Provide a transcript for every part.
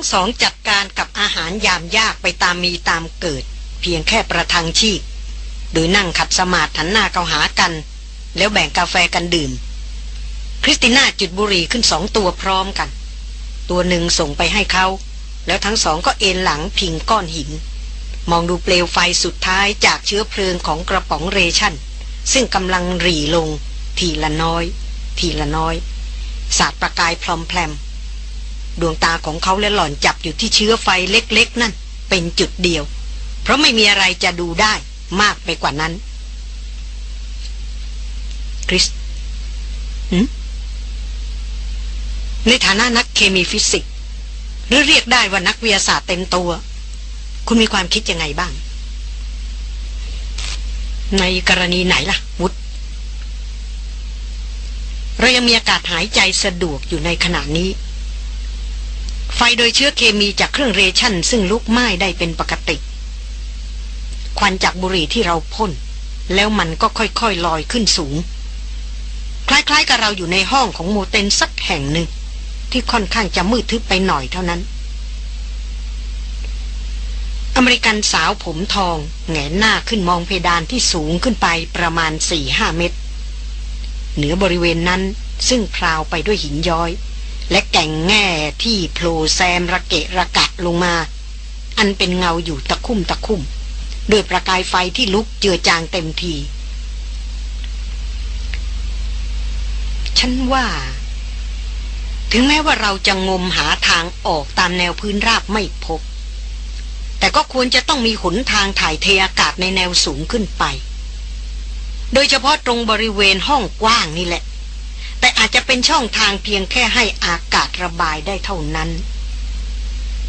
ทั้งสองจัดการกับอาหารยามยากไปตามมีตามเกิด เพียงแค่ประทังชีพ โดยนั่งขัดสมาธิหันหน้าเกาหากัน แล้วแบ่งกาแฟกันดื่ม คริสติน่าจุดบุหรี่ขึ้นสองตัวพร้อมกัน ตัวหนึ่งส่งไปให้เขา แล้วทั้งสองก็เอนหลังพิงก้อนหิน มองดูเปลวไฟสุดท้ายจากเชื้อเพลิงของกระป๋องเรชั่น ซึ่งกำลังหรี่ลง ทีละน้อย ทีละน้อยสาดประกายพลอมแพลม ดวงตาของเขาและหล่อนจับอยู่ที่เชื้อไฟเล็กๆ นั่น เป็นจุดเดียว เพราะไม่มีอะไรจะดูได้มากไปกว่านั้น คริสในฐานะนักเคมีฟิสิกส์หรือเรียกได้ว่านักวิทยาศาสตร์เต็มตัว คุณมีความคิดยังไงบ้าง ในกรณีไหนล่ะ วุฒเรายังมีอากาศหายใจสะดวกอยู่ในขณะนี้ ไฟโดยเชื้อเคมีจากเครื่องเรชั่น ซึ่งลุกไหม้ได้เป็นปกติ ควันจากบุหรี่ที่เราพ่น แล้วมันก็ค่อยๆลอยขึ้นสูง คล้ายๆกับเราอยู่ในห้องของโมเตนสักแห่งหนึ่ง ที่ค่อนข้างจะมืดทึบไปหน่อยเท่านั้น อเมริกันสาวผมทองแงนหน้าขึ้นมองเพดานที่สูงขึ้นไปประมาณสี่ห้าเมตร เหนือบริเวณนั้นซึ่งพราวไปด้วยหินย้อย และแก่งแง่ที่โผล่แซมระเกะระกะลงมา อันเป็นเงาอยู่ตะคุ่มตะคุ่มด้วยประกายไฟที่ลุกเจือจางเต็มที ฉันว่า ถึงแม้ว่าเราจะงมหาทางออกตามแนวพื้นราบไม่พบ แต่ก็ควรจะต้องมีหนทางถ่ายเทอากาศในแนวสูงขึ้นไป โดยเฉพาะตรงบริเวณห้องกว้างนี่แหละ แต่อาจจะเป็นช่องทางเพียงแค่ให้อากาศระบายได้เท่านั้น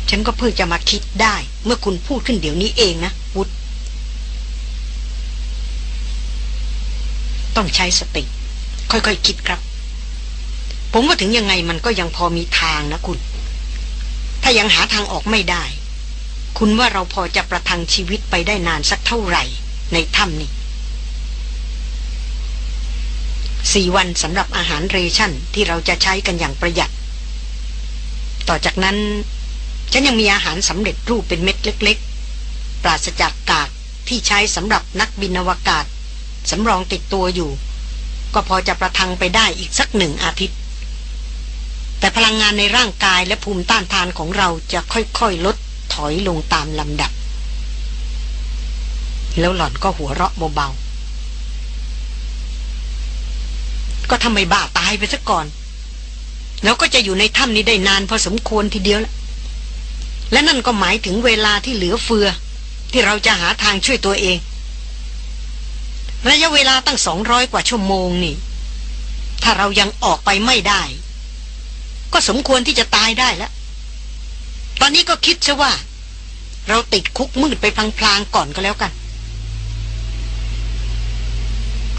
ฉันก็เพิ่งจะมาคิดได้ เมื่อคุณพูดขึ้นเดี๋ยวนี้เองนะวุฒต้องใช้สติ ค่อยๆคคิดครับ ผมว่าถึงยังไงมันก็ยังพอมีทางนะคุณ ถ้ายังหาทางออกไม่ได้ คุณว่าเราพอจะประทังชีวิตไปได้นานสักเท่าไหร่ ในถ้ำนี้ สี่วันสำหรับอาหารเรชั่นที่เราจะใช้กันอย่างประหยัด ต่อจากนั้น ฉันยังมีอาหารสำเร็จรูปเป็นเม็ดเล็ก ๆ ปราศจากกากที่ใช้สำหรับนักบินอวกาศสำรองติดตัวอยู่ ก็พอจะประทังไปได้อีกสักหนึ่งอาทิตย์ แต่พลังงานในร่างกายและภูมิต้านทานของเราจะค่อยๆลดถอยลงตามลำดับ แล้วหล่อนก็หัวเราะเบาๆ ก็ทำไมบ้าตายไปซะก่อน แล้วก็จะอยู่ในถ้ำนี้ได้นานพอสมควรทีเดียวละและนั่นก็หมายถึงเวลาที่เหลือเฟือ ที่เราจะหาทางช่วยตัวเอง ระยะเวลาตั้งสองร้อยกว่าชั่วโมงนี่ ถ้าเรายังออกไปไม่ได้ ก็สมควรที่จะตายได้แล้ว ตอนนี้ก็คิดซะว่า เราติดคุกมืดไปพลางๆก่อนก็แล้วกัน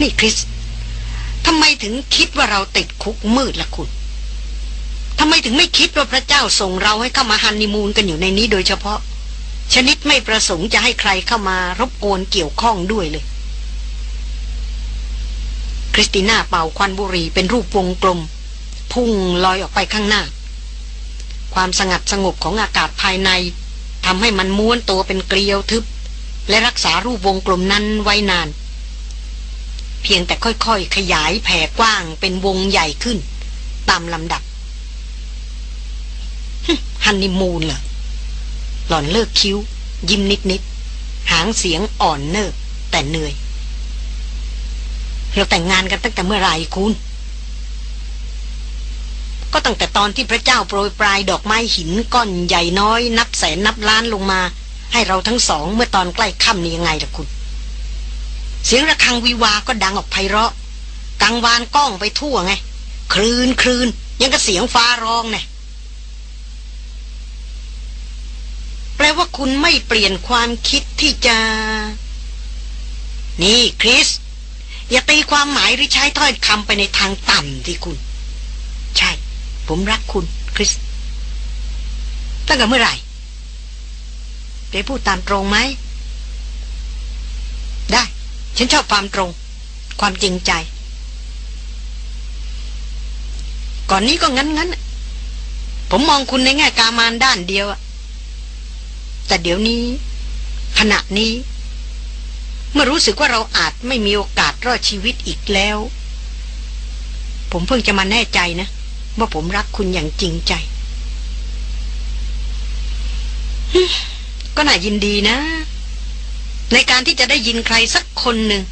นี่คริส ทำไมถึงคิดว่าเราติดคุกมืดละคุณทำไมถึงไม่คิดว่าพระเจ้าส่งเราให้เข้ามาฮันนีมูนกันอยู่ในนี้โดยเฉพาะ ชนิดไม่ประสงค์จะให้ใครเข้ามารบกวนเกี่ยวข้องด้วยเลย คริสติน่าเป่าควันบุหรี่เป็นรูปวงกลม พุ่งลอยออกไปข้างหน้า ความสงัดสงบของอากาศภายในทำให้มันม้วนตัวเป็นเกลียวทึบ และรักษารูปวงกลมนั้นไว้นาน เพียงแต่ค่อยๆ ขยายแผ่กว้างเป็นวงใหญ่ขึ้น ตามลำดับฮันนีมูนเหรอหล่อนเลิกคิ้ว ยิ้มนิดๆหางเสียงอ่อนเนิบแต่เหนื่อย เราแต่งงานกันตั้งแต่เมื่อไหร่คุณ ก็ตั้งแต่ตอนที่พระเจ้าโปรยปลายดอกไม้หินก้อนใหญ่น้อย นับแสนนับล้านลงมา ให้เราทั้งสองเมื่อตอนใกล้ค่ำนี้ยังไงล่ะคุณ เสียงระฆังวิวาก็ดังออกไพเราะกังวานก้องไปทั่วไง คลืนคลืนยังกับเสียงฟ้าร้องไงแปลว่าคุณไม่เปลี่ยนความคิดที่จะ นี่คริส อย่าตีความหมายหรือใช้ถ้อยคำไปในทางต่ำที่คุณ ใช่ ผมรักคุณคริส ตั้งแต่เมื่อไหร่ไปพูดตามตรงไหม ได้ ฉันชอบความตรง ความจริงใจ ก่อนนี้ก็งั้นงั้นผมมองคุณในแง่กามานด้านเดียวอะแต่เดี๋ยวนี้ ขณะนี้ เมื่อรู้สึกว่าเราอาจไม่มีโอกาสรอดชีวิตอีกแล้ว ผมเพิ่งจะมาแน่ใจนะ ว่าผมรักคุณอย่างจริงใจก็น่ายินดีนะ ในการที่จะได้ยินใครสักคนหนึ่ง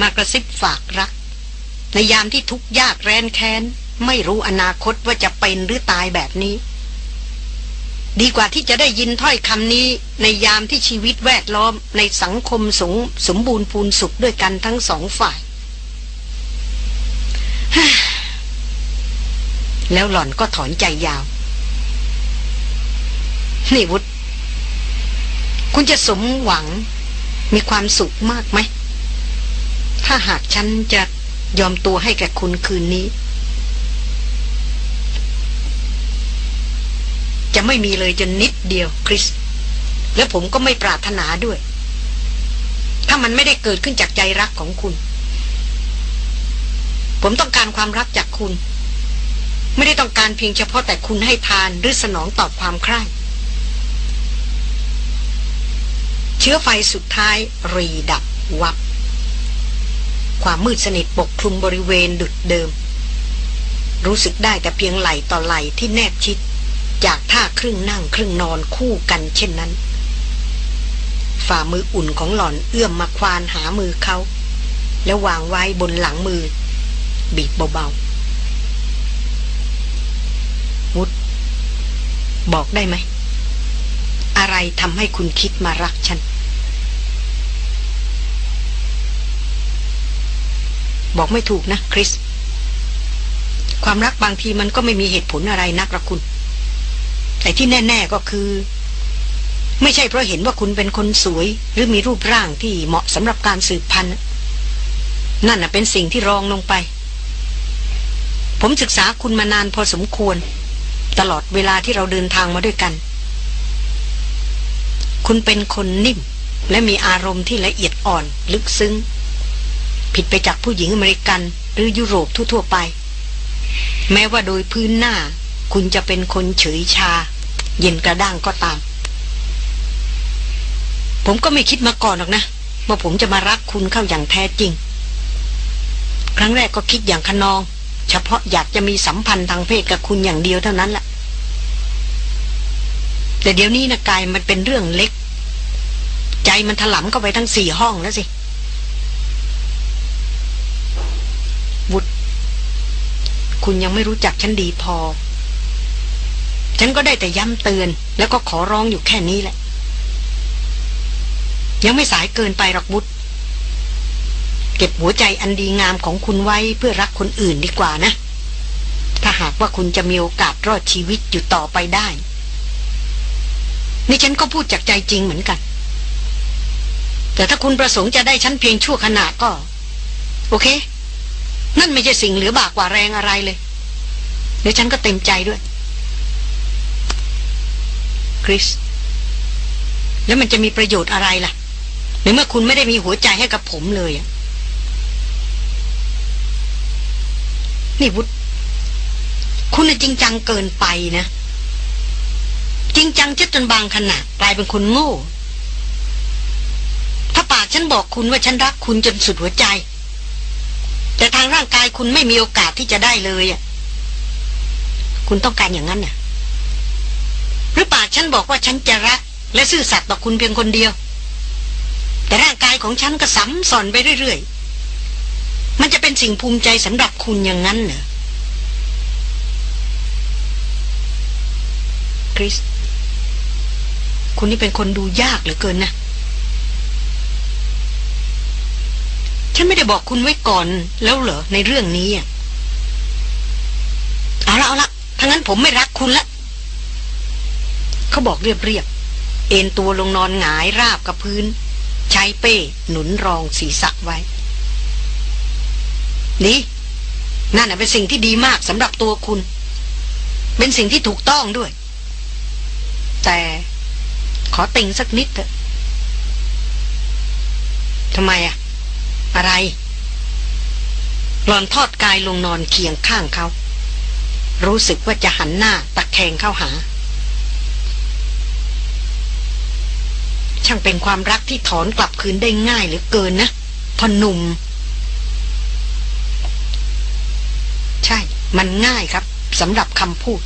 มากระซิบฝากรัก ในยามที่ทุกข์ยากแรนแค้น ไม่รู้อนาคตว่าจะเป็นหรือตายแบบนี้ ดีกว่าที่จะได้ยินถ้อยคำนี้ ในยามที่ชีวิตแวดล้อมในสังคมสงสมบูรณ์พูนสุขด้วยกันทั้งสองฝ่าย แล้วหล่อนก็ถอนใจยาว นี่วุฒคุณจะสมหวัง มีความสุขมากไหม ถ้าหากฉันจะยอมตัวให้แก่คุณคืนนี้ จะไม่มีเลยจนนิดเดียวคริส และผมก็ไม่ปรารถนาด้วย ถ้ามันไม่ได้เกิดขึ้นจากใจรักของคุณ ผมต้องการความรักจากคุณ ไม่ได้ต้องการเพียงเฉพาะแต่คุณให้ทานหรือสนองตอบความใคร่ เชื้อไฟสุดท้ายรีดับวับ ความมืดสนิทปกคลุมบริเวณดุดเดิม รู้สึกได้แต่เพียงไหลต่อไหลที่แนบชิด จากท่าครึ่งนั่งครึ่งนอนคู่กันเช่นนั้น ฝ่ามืออุ่นของหล่อนเอื้อมมาควานหามือเขา แล้ววางไว้บนหลังมือ บีบเบาๆวุฒบอกได้ไหม อะไรทำให้คุณคิดมารักฉัน บอกไม่ถูกนะคริส ความรักบางทีมันก็ไม่มีเหตุผลอะไรนักละคุณ แต่ที่แน่ ๆก็คือ ไม่ใช่เพราะเห็นว่าคุณเป็นคนสวย หรือมีรูปร่างที่เหมาะสำหรับการสืบพันธุ์นั่นเป็นสิ่งที่รองลงไป ผมศึกษาคุณมานานพอสมควร ตลอดเวลาที่เราเดินทางมาด้วยกัน คุณเป็นคนนิ่ม และมีอารมณ์ที่ละเอียดอ่อนลึกซึ้ง ผิดไปจากผู้หญิงอเมริกันหรือยุโรปทั่วๆไป แม้ว่าโดยพื้นหน้า คุณจะเป็นคนเฉยชา เย็นกระด้างก็ตาม ผมก็ไม่คิดมาก่อนหรอกนะ ว่าผมจะมารักคุณเข้าอย่างแท้จริง ครั้งแรกก็คิดอย่างขนอง เฉพาะอยากจะมีสัมพันธ์ทางเพศกับคุณอย่างเดียวเท่านั้นแหละแต่เดี๋ยวนี้นะกายมันเป็นเรื่องเล็ก ใจมันถลำเข้าไปทั้งสี่ห้องแล้วสิวุฒคุณยังไม่รู้จักฉันดีพอ ฉันก็ได้แต่ย้ำเตือน แล้วก็ขอร้องอยู่แค่นี้แหละ ยังไม่สายเกินไปหรอกวุฒเก็บหัวใจอันดีงามของคุณไว้เพื่อรักคนอื่นดีกว่านะ ถ้าหากว่าคุณจะมีโอกาสรอดชีวิตอยู่ต่อไปได้ นี่ฉันก็พูดจากใจจริงเหมือนกัน แต่ถ้าคุณประสงค์จะได้ฉันเพียงชั่วขณะก็ โอเค นั่นไม่ใช่สิ่งเหลือบากกว่าแรงอะไรเลยเดี๋ยวฉันก็เต็มใจด้วย คริส แล้วมันจะมีประโยชน์อะไรล่ะในเมื่อคุณไม่ได้มีหัวใจให้กับผมเลยอะนี่วุฒคุณจริงจังเกินไปนะ จริงจังจนบางขนาดกลายเป็นคนโง่ากฉันบอกคุณว่าฉันรักคุณจนสุดหัวใจ แต่ทางร่างกายคุณไม่มีโอกาสที่จะได้เลยอะ คุณต้องการอย่างนั้นน่ะ หรือปากฉันบอกว่าฉันจะรัก และซื่อสัตย์ต่อคุณเพียงคนเดียว แต่ร่างกายของฉันก็สัมสอนไปเรื่อยๆ มันจะเป็นสิ่งภูมิใจสำหรับคุณอย่างนั้นเหรอคริส คุณนี่เป็นคนดูยากเหลือเกินนะ ฉันไม่ได้บอกคุณไว้ก่อนแล้วเหรอในเรื่องนี้อะเอาละเอาละทั้งนั้นผมไม่รักคุณละเขาบอกเรียบๆเอ็นตัวลงนอนหงายราบกับพื้น ใช้เป้ หนุนรองศีรษะไว้ นี่นั่นเป็นสิ่งที่ดีมากสำหรับตัวคุณ เป็นสิ่งที่ถูกต้องด้วย แต่ขอติงสักนิดเถอะทำไมอะ อะไร หลอนทอดกายลงนอนเคียงข้างเขา รู้สึกว่าจะหันหน้าตะแคงเข้าหา ช่างเป็นความรักที่ถอนกลับคืนได้ง่ายเหลือเกินนะพอหนุ่ม ใช่ มันง่ายครับสำหรับคำพูด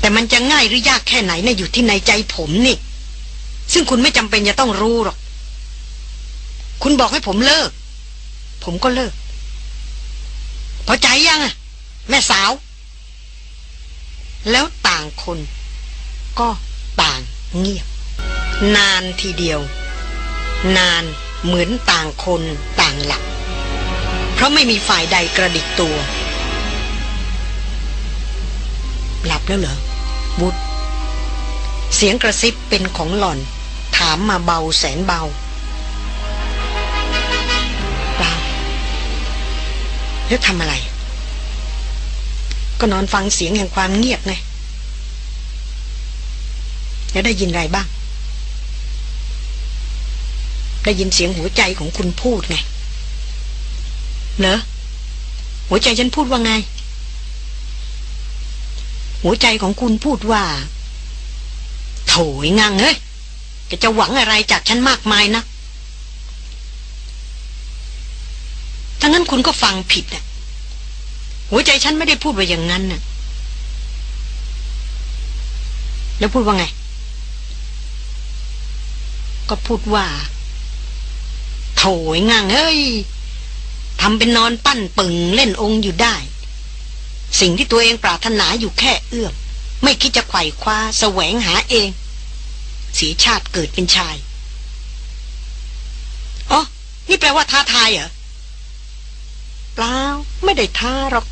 แต่มันจะง่ายหรือยากแค่ไหนนะ่ะอยู่ที่ในใจผมนี่ ซึ่งคุณไม่จำเป็นจะต้องรู้หรอก คุณบอกให้ผมเลิก ผมก็เลิก พอใจยังอะแม่สาว แล้วต่างคน ก็ต่างเงียบ นานทีเดียว นานเหมือนต่างคนต่างหลับเพราะไม่มีฝ่ายใดกระดิกตัว หลับแล้วเหรอบุตรเสียงกระซิบเป็นของหล่อน ถามมาเบาแสนเบา แล้วทำอะไร ก็นอนฟังเสียงแห่งความเงียบไงแล้วได้ยินอะไรบ้าง ได้ยินเสียงหัวใจของคุณพูดไงเหรอหัวใจฉันพูดว่าไง หัวใจของคุณพูดว่า โถยงังเฮ้ยแกจะหวังอะไรจากฉันมากมายนะ ถ้างั้นคุณก็ฟังผิดน่ะ หัวใจฉันไม่ได้พูดว่าอย่างนั้นน่ะ แล้วพูดว่าไง ก็พูดว่า โถยงังเฮ้ยทำเป็นนอนปั้นปึงเล่นองค์อยู่ได้ สิ่งที่ตัวเองปรารถนาอยู่แค่เอื้อม ไม่คิดจะไขว่คว้าแสวงหาเองสีชาติเกิดเป็นชาย อ๋อ นี่แปลว่าท้าทายเหรอ เปล่าไม่ได้ท้าหรอก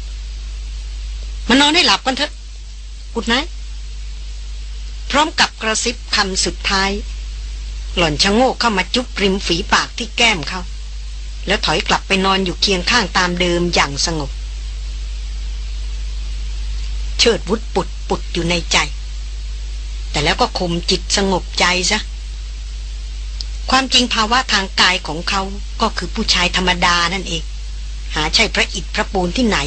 มานอนให้หลับกันเถอะกุดไนพร้อมกับกระซิบคำสุดท้าย หล่อนชะโงกเข้ามาจุ๊บริมฝีปากที่แก้มเขา แล้วถอยกลับไปนอนอยู่เคียงข้างตามเดิมอย่างสงบ เชิดวุฒปุดปุดอยู่ในใจ แต่แล้วก็ข่มจิตสงบใจซะความจริงภาวะทางกายของเขาก็คือผู้ชายธรรมดานั่นเอง หาใช่พระอิฐพระปูนที่ไหน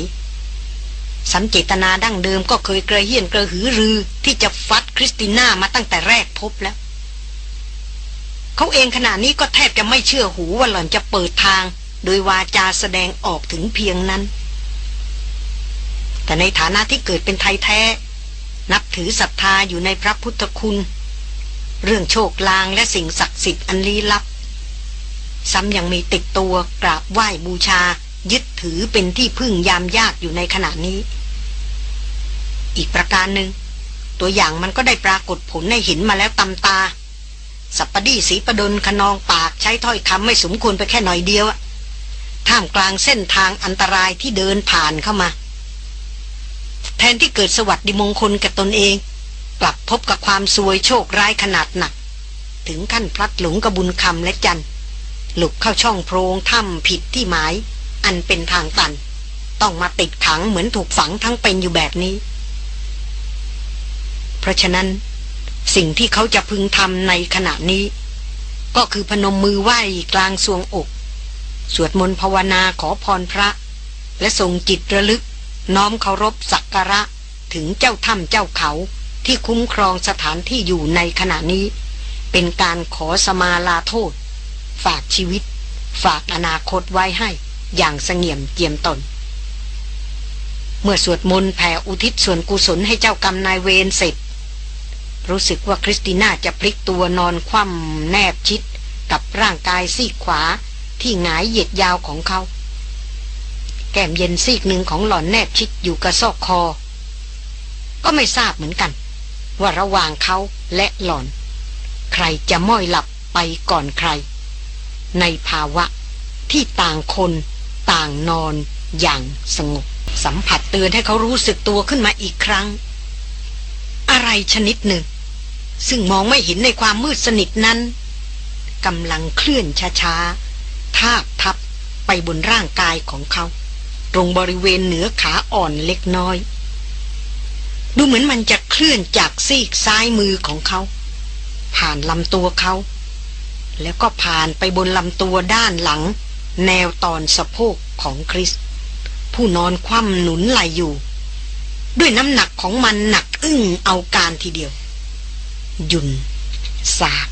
สันเจตนาดั้งเดิมก็เคยกระเฮียนกระหือรือที่จะฟัดคริสติน่ามาตั้งแต่แรกพบแล้ว เขาเองขณะนี้ก็แทบจะไม่เชื่อหูว่าหล่อนจะเปิดทาง โดยวาจาแสดงออกถึงเพียงนั้น แต่ในฐานะที่เกิดเป็นไทยแท้ นับถือศรัทธาอยู่ในพระพุทธคุณ เรื่องโชคลางและสิ่งศักดิ์สิทธิ์อันลี้ลับซ้ำยังมีติดตัวกราบไหว้บูชา ยึดถือเป็นที่พึ่งยามยากอยู่ในขณะนี้ อีกประการหนึ่ง ตัวอย่างมันก็ได้ปรากฏผลให้เห็นมาแล้วตำตา สัปปดีสีประดนขนองปากใช้ถ้อยคำไม่สมควรไปแค่หน่อยเดียวท่ามกลางเส้นทางอันตรายที่เดินผ่านเข้ามา แทนที่เกิดสวัสดิมงคลกับตนเอง กลับพบกับความซวยโชคร้ายขนาดหนัก ถึงขั้นพลัดหลงกระบุญคำและจันหลุกเข้าช่องโพรงถ้ำผิดที่หมาย อันเป็นทางตัน ต้องมาติดขังเหมือนถูกฝังทั้งเป็นอยู่แบบนี้ เพราะฉะนั้นสิ่งที่เขาจะพึงทำในขณะนี้ ก็คือพนมมือไหว้กลางสวงอก สวดมนต์ภาวนาขอพรพระ และส่งจิตระลึก น้อมเคารพสักการะถึงเจ้าถ้ำเจ้าเขาที่คุ้มครองสถานที่อยู่ในขณะนี้ เป็นการขอสมาลาโทษ ฝากชีวิต ฝากอนาคตไว้ให้ อย่างเสงี่ยมเจียมตน เมื่อสวดมนต์แผ่อุทิศส่วนกุศลให้เจ้ากรรมนายเวรเสร็จ รู้สึกว่าคริสติน่าจะพลิกตัวนอนคว่ำแนบชิด กับร่างกายซีกขวาที่หงายเหยียดยาวของเขา แก้มเย็นซีกหนึ่งของหล่อนแนบชิดอยู่กระซอกคอ ก็ไม่ทราบเหมือนกัน ว่าระหว่างเขาและหล่อน ใครจะม้อยหลับไปก่อนใคร ในภาวะที่ต่างคน ต่างนอนอย่างสงบ สัมผัสเตือนให้เขารู้สึกตัวขึ้นมาอีกครั้ง อะไรชนิดหนึ่ง ซึ่งมองไม่เห็นในความมืดสนิทนั้นกำลังเคลื่อนช้าๆทาบทับไปบนร่างกายของเขา ตรงบริเวณเหนือขาอ่อนเล็กน้อย ดูเหมือนมันจะเคลื่อนจากซีกซ้ายมือของเขา ผ่านลำตัวเขา แล้วก็ผ่านไปบนลำตัวด้านหลัง แนวตอนสะโพกของคริส ผู้นอนคว่ำหนุนไหลอยู่ ด้วยน้ำหนักของมันหนักอึ้งเอาการทีเดียว ยุนสาบ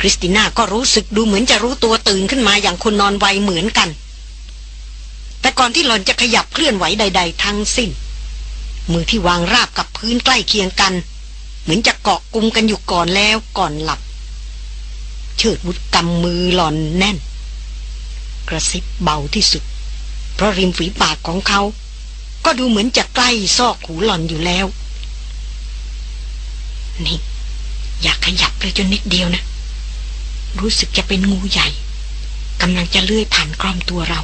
คริสติน่าก็รู้สึกดูเหมือนจะรู้ตัวตื่นขึ้นมาอย่างคนนอนไวเหมือนกัน แต่ก่อนที่หล่อนจะขยับเคลื่อนไหวใด ๆ ทั้งสิ้น มือที่วางราบกับพื้นใกล้เคียงกัน เหมือนจะเกาะกุมกันอยู่ก่อนแล้วก่อนหลับ เชิดวุฒกำมือหล่อนแน่น กระซิบเบาที่สุด เพราะริมฝีปากของเขา ก็ดูเหมือนจะใกล้ซอกหูหล่อนอยู่แล้ว นี่ อยากขยับเลยจนนิดเดียวนะ รู้สึกจะเป็นงูใหญ่กำลังจะเลื่อยผ่านกล้อมตัวเรา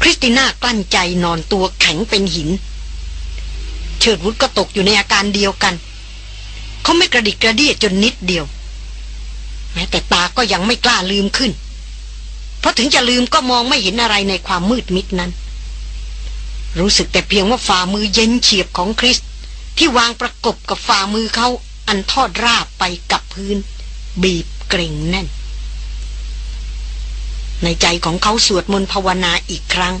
คริสติน่ากลั้นใจนอนตัวแข็งเป็นหิน เชิดวุฒก็ตกอยู่ในอาการเดียวกัน เขาไม่กระดิกกระเดียจนนิดเดียว แม้แต่ตาก็ยังไม่กล้าลืมขึ้น เพราะถึงจะลืมก็มองไม่เห็นอะไรในความมืดมิดนั้น รู้สึกแต่เพียงว่าฝ่ามือเย็นเฉียบของคริส ที่วางประกบกับฝ่ามือเขาอันทอดราบไปกับพื้น บีบเกร็งแน่น ในใจของเขาสวดมนต์ภาวนาอีกครั้ง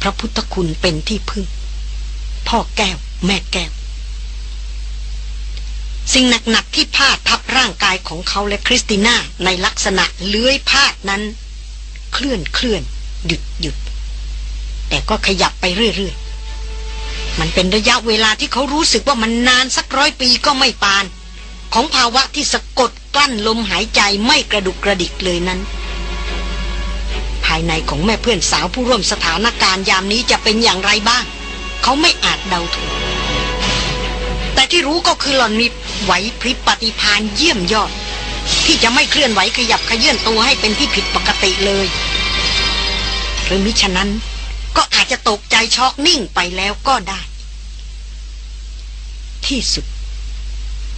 พระพุทธคุณเป็นที่พึ่ง พ่อแก้วแม่แก้ว สิ่งหนักๆที่พาดทับร่างกายของเขาและคริสติน่าในลักษณะเลื้อยพาดนั้น เคลื่อนเคลื่อนหยุดหยุดแต่ก็ขยับไปเรื่อยๆ มันเป็นระยะเวลาที่เขารู้สึกว่ามันนานสักร้อยปีก็ไม่ปาน ของภาวะที่สะกดกลั้นลมหายใจไม่กระดุกกระดิกเลยนั้น ภายในของแม่เพื่อนสาวผู้ร่วมสถานการณ์ยามนี้จะเป็นอย่างไรบ้าง เขาไม่อาจเดาถูก แต่ที่รู้ก็คือหล่อนมีไหวพริบปฏิพานเยี่ยมยอด ที่จะไม่เคลื่อนไหวขยับขยื่นตัวให้เป็นที่ผิดปกติเลยหรือมิฉะนั้นก็อาจจะตกใจช็อกนิ่งไปแล้วก็ได้ ที่สุด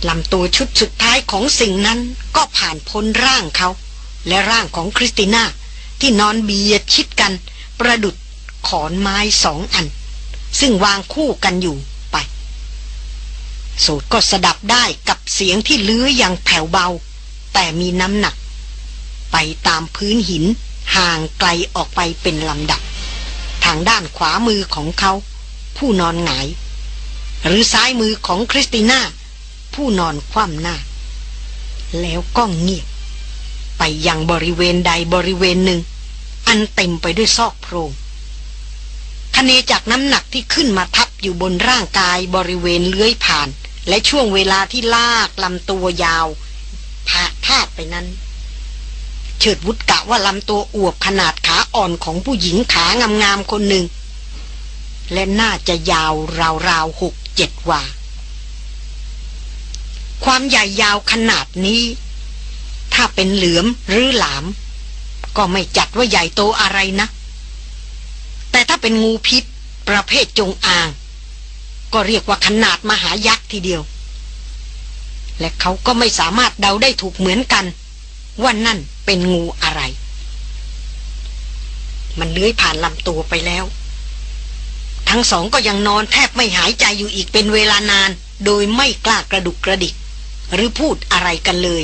ลำตัวชุดสุดท้ายของสิ่งนั้นก็ผ่านพ้นร่างเขา และร่างของคริสติน่า ที่นอนเบียดชิดกัน ประดุดขอนไม้สองอัน ซึ่งวางคู่กันอยู่ ไปสูดก็สดับได้กับเสียงที่เลื้อยอย่างแผ่วเบา แต่มีน้ำหนัก ไปตามพื้นหินห่างไกลออกไปเป็นลำดับ ทางด้านขวามือของเขา ผู้นอนหงาย หรือซ้ายมือของคริสติน่า ผู้นอนคว่ำหน้า แล้วก็เงียบ ไปยังบริเวณใดบริเวณหนึ่ง อันเต็มไปด้วยซอกโพรงคะเนจากน้ำหนักที่ขึ้นมาทับ อยู่บนร่างกายบริเวณเลื้อยผ่าน และช่วงเวลาที่ลากลำตัวยาวพาพาดไปนั้น เฉิดวุฒกะว่าลำตัวอวบขนาดขาอ่อนของผู้หญิงขางามๆคนหนึ่ง และน่าจะยาวราวๆหกเจ็ดวาความใหญ่ยาวขนาดนี้ ถ้าเป็นเหลือมหรือหลาม ก็ไม่จัดว่าใหญ่โตอะไรนะ แต่ถ้าเป็นงูพิษประเภทจงอาง ก็เรียกว่าขนาดมหายักษ์ทีเดียว และเขาก็ไม่สามารถเดาได้ถูกเหมือนกัน ว่านั่นเป็นงูอะไร มันเลื้อยผ่านลำตัวไปแล้ว ทั้งสองก็ยังนอนแทบไม่หายใจอยู่อีกเป็นเวลานาน โดยไม่กล้ากระดุกกระดิก หรือพูดอะไรกันเลย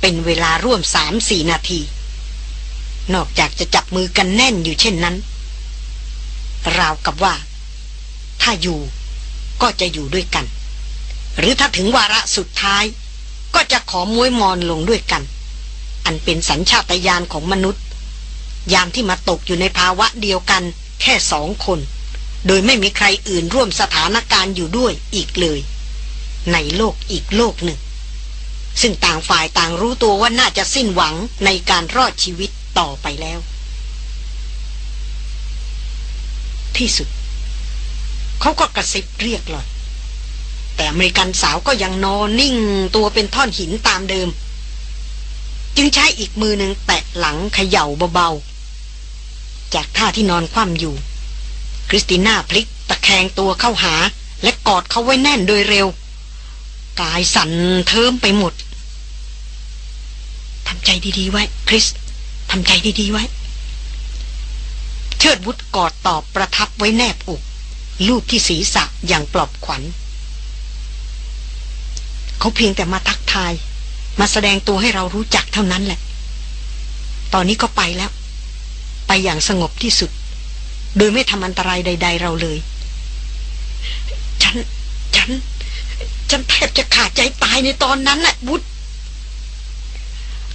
เป็นเวลาร่วมสามสี่นาที นอกจากจะจับมือกันแน่นอยู่เช่นนั้น ราวกับว่า ถ้าอยู่ ก็จะอยู่ด้วยกัน หรือถ้าถึงวาระสุดท้าย ก็จะขอมวยมอนลงด้วยกัน อันเป็นสัญชาตญาณของมนุษย์ ยามที่มาตกอยู่ในภาวะเดียวกัน แค่สองคน โดยไม่มีใครอื่นร่วมสถานการณ์อยู่ด้วยอีกเลย ในโลกอีกโลกหนึ่ง ซึ่งต่างฝ่ายต่างรู้ตัวว่าน่าจะสิ้นหวังในการรอดชีวิตต่อไปแล้ว ที่สุด เขาก็กระซิบเรียกหล่อนแต่อเมริกันสาวก็ยังนอนนิ่งตัวเป็นท่อนหินตามเดิม จึงใช้อีกมือหนึ่งแตะหลังเขย่าเบาๆ จากท่าที่นอนคว่ำอยู่ คริสติน่าพลิกตะแคงตัวเข้าหา และกอดเขาไว้แน่นโดยเร็ว กายสั่นเทิมไปหมดทำใจดีๆไว้ คริสทำใจดีๆไว้ เชิดวุฒกอดตอบประทับไว้แนบอก ลูบที่ศีรษะอย่างปลอบขวัญ เขาเพียงแต่มาทักทาย มาแสดงตัวให้เรารู้จักเท่านั้นแหละ ตอนนี้ก็ไปแล้ว ไปอย่างสงบที่สุด โดยไม่ทำอันตรายใด ๆ เราเลย ฉัน ฉัน ฉันแทบจะขาดใจตายในตอนนั้นน่ะบุตร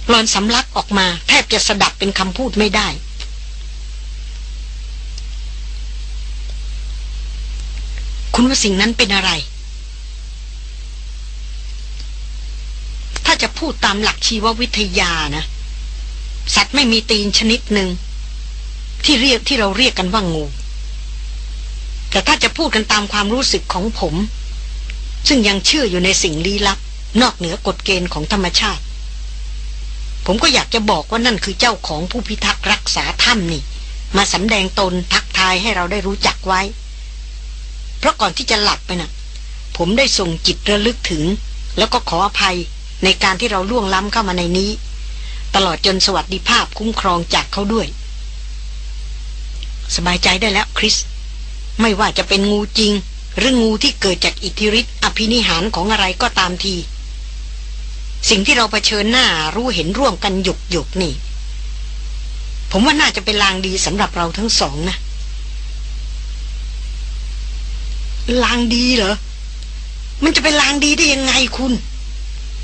หลอนสำลักออกมา แทบจะสดับเป็นคำพูดไม่ได้ คุณว่าสิ่งนั้นเป็นอะไร ถ้าจะพูดตามหลักชีววิทยานะ สัตว์ไม่มีตีนชนิดหนึ่ง ที่เรียกที่เราเรียกกันว่างู แต่ถ้าจะพูดกันตามความรู้สึกของผม ซึ่งยังเชื่ออยู่ในสิ่งลี้ลับ นอกเหนือกฎเกณฑ์ของธรรมชาติ ผมก็อยากจะบอกว่านั่นคือเจ้าของผู้พิทักษ์รักษาถ้ำนี่ มาสำแดงตนทักทายให้เราได้รู้จักไว้ เพราะก่อนที่จะหลับไปนะ่ะ ผมได้ส่งจิตระลึกถึง แล้วก็ขออภัยในการที่เราล่วงล้ำเข้ามาในนี้ ตลอดจนสวัสดิภาพคุ้มครองจากเขาด้วย สบายใจได้แล้วคริส ไม่ว่าจะเป็นงูจริง หรืองูที่เกิดจากอิทธิฤทธิอภินิหารของอะไรก็ตามที สิ่งที่เราเผชิญหน้ารู้เห็นร่วมกันหยกหยกนี่ ผมว่าน่าจะเป็นลางดีสำหรับเราทั้งสองนะ ลางดีเหรอ มันจะเป็นลางดีได้ยังไงคุณ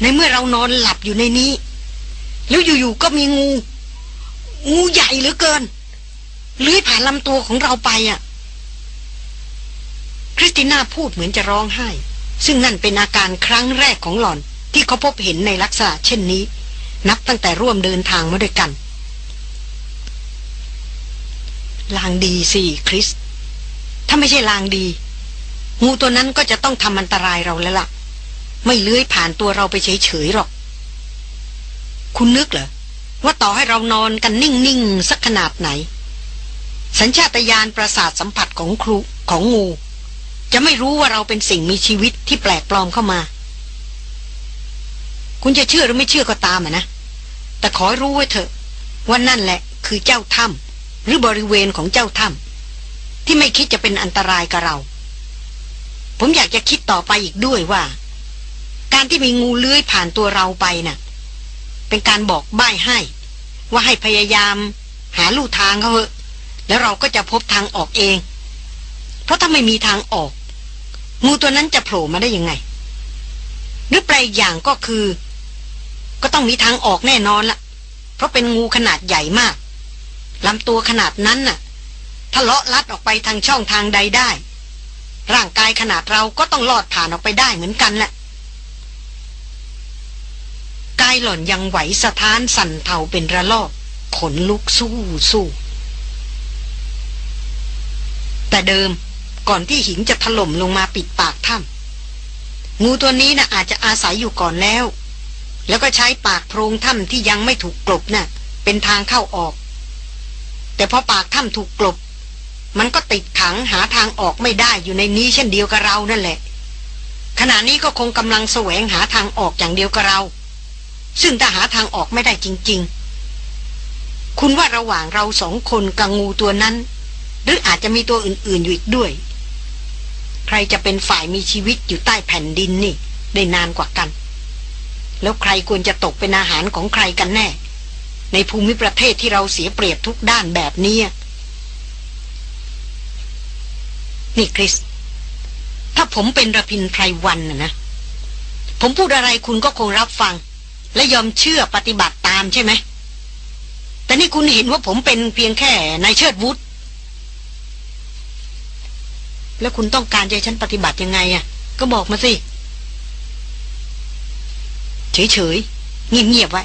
ในเมื่อเรานอนหลับอยู่ในนี้ แล้วอยู่ๆก็มีงู งูใหญ่เหลือเกินเลื้อยผ่านลำตัวของเราไปอะ คริสติน่าพูดเหมือนจะร้องไห้ ซึ่งนั่นเป็นอาการครั้งแรกของหล่อนที่เขาพบเห็นในลักษณะเช่นนี้ นับตั้งแต่ร่วมเดินทางมาด้วยกัน ลางดีสิคริส ถ้าไม่ใช่ลางดี งูตัวนั้นก็จะต้องทำอันตรายเราแล้วละ่ะ ไม่เลื้อยผ่านตัวเราไปเฉยๆหรอก คุณนึกเหรอ ว่าต่อให้เรานอนกันนิ่งๆ สักขนาดไหน สัญชาตญาณประสาทสัมผัสของครูของงู จะไม่รู้ว่าเราเป็นสิ่งมีชีวิตที่แปลกปลอมเข้ามา คุณจะเชื่อหรือไม่เชื่อก็ตามอะนะ แต่ขอรู้ไว้เถอะว่านั่นแหละคือเจ้าถ้ำหรือบริเวณของเจ้าถ้ำที่ไม่คิดจะเป็นอันตรายกับเรา ผมอยากจะคิดต่อไปอีกด้วยว่า การที่มีงูเลื้อยผ่านตัวเราไปนะ่ะ เป็นการบอกใบ้ให้ ว่าให้พยายาม หาลู่ทางเขาเถอะแล้วเราก็จะพบทางออกเอง เพราะถ้าไม่มีทางออก งูตัวนั้นจะโผล่มาได้ยังไง หรือแปลอย่างก็คือ ก็ต้องมีทางออกแน่นอนละเพราะเป็นงูขนาดใหญ่มากลำตัวขนาดนั้นน่ะถ้าเลาะลัดออกไปทางช่องทางใดได้ ร่างกายขนาดเราก็ต้องลอดผ่านออกไปได้เหมือนกันแหละกายหล่อนยังไหวสะท้านสั่นเทาเป็นระลอก ขนลุกสู้สู้ แต่เดิมก่อนที่หิงจะถล่มลงมาปิดปากถ้ำงูตัวนี้นะ่ะอาจจะอาศัยอยู่ก่อนแล้ว แล้วก็ใช้ปากโพรงถ้ำที่ยังไม่ถูกกลบนะ่ะเป็นทางเข้าออก แต่พอปากถ้ำถูกกลบ มันก็ติดขังหาทางออกไม่ได้อยู่ในนี้เช่นเดียวกับเรานั่นแหละ ขณะนี้ก็คงกำลังแสวงหาทางออกอย่างเดียวกับเรา ซึ่งถ้าหาทางออกไม่ได้จริง ๆ คุณว่าระหว่างเราสองคนกับงูตัวนั้น หรืออาจจะมีตัวอื่นๆอยู่อีกด้วย ใครจะเป็นฝ่ายมีชีวิตอยู่ใต้แผ่นดินนี่ ได้นานกว่ากัน แล้วใครควรจะตกเป็นอาหารของใครกันแน่ ในภูมิประเทศที่เราเสียเปรียบทุกด้านแบบนี้ นี่คริส ถ้าผมเป็นระพินไพรวันนะนะ ผมพูดอะไรคุณก็คงรับฟัง และยอมเชื่อปฏิบัติตามใช่ไหม แต่นี่คุณเห็นว่าผมเป็นเพียงแค่นายเชิดวุฒแล้วคุณต้องการใจฉันปฏิบัติยังไงอะ่ะ ก็บอกมาสิ เฉยๆเงียบๆไว้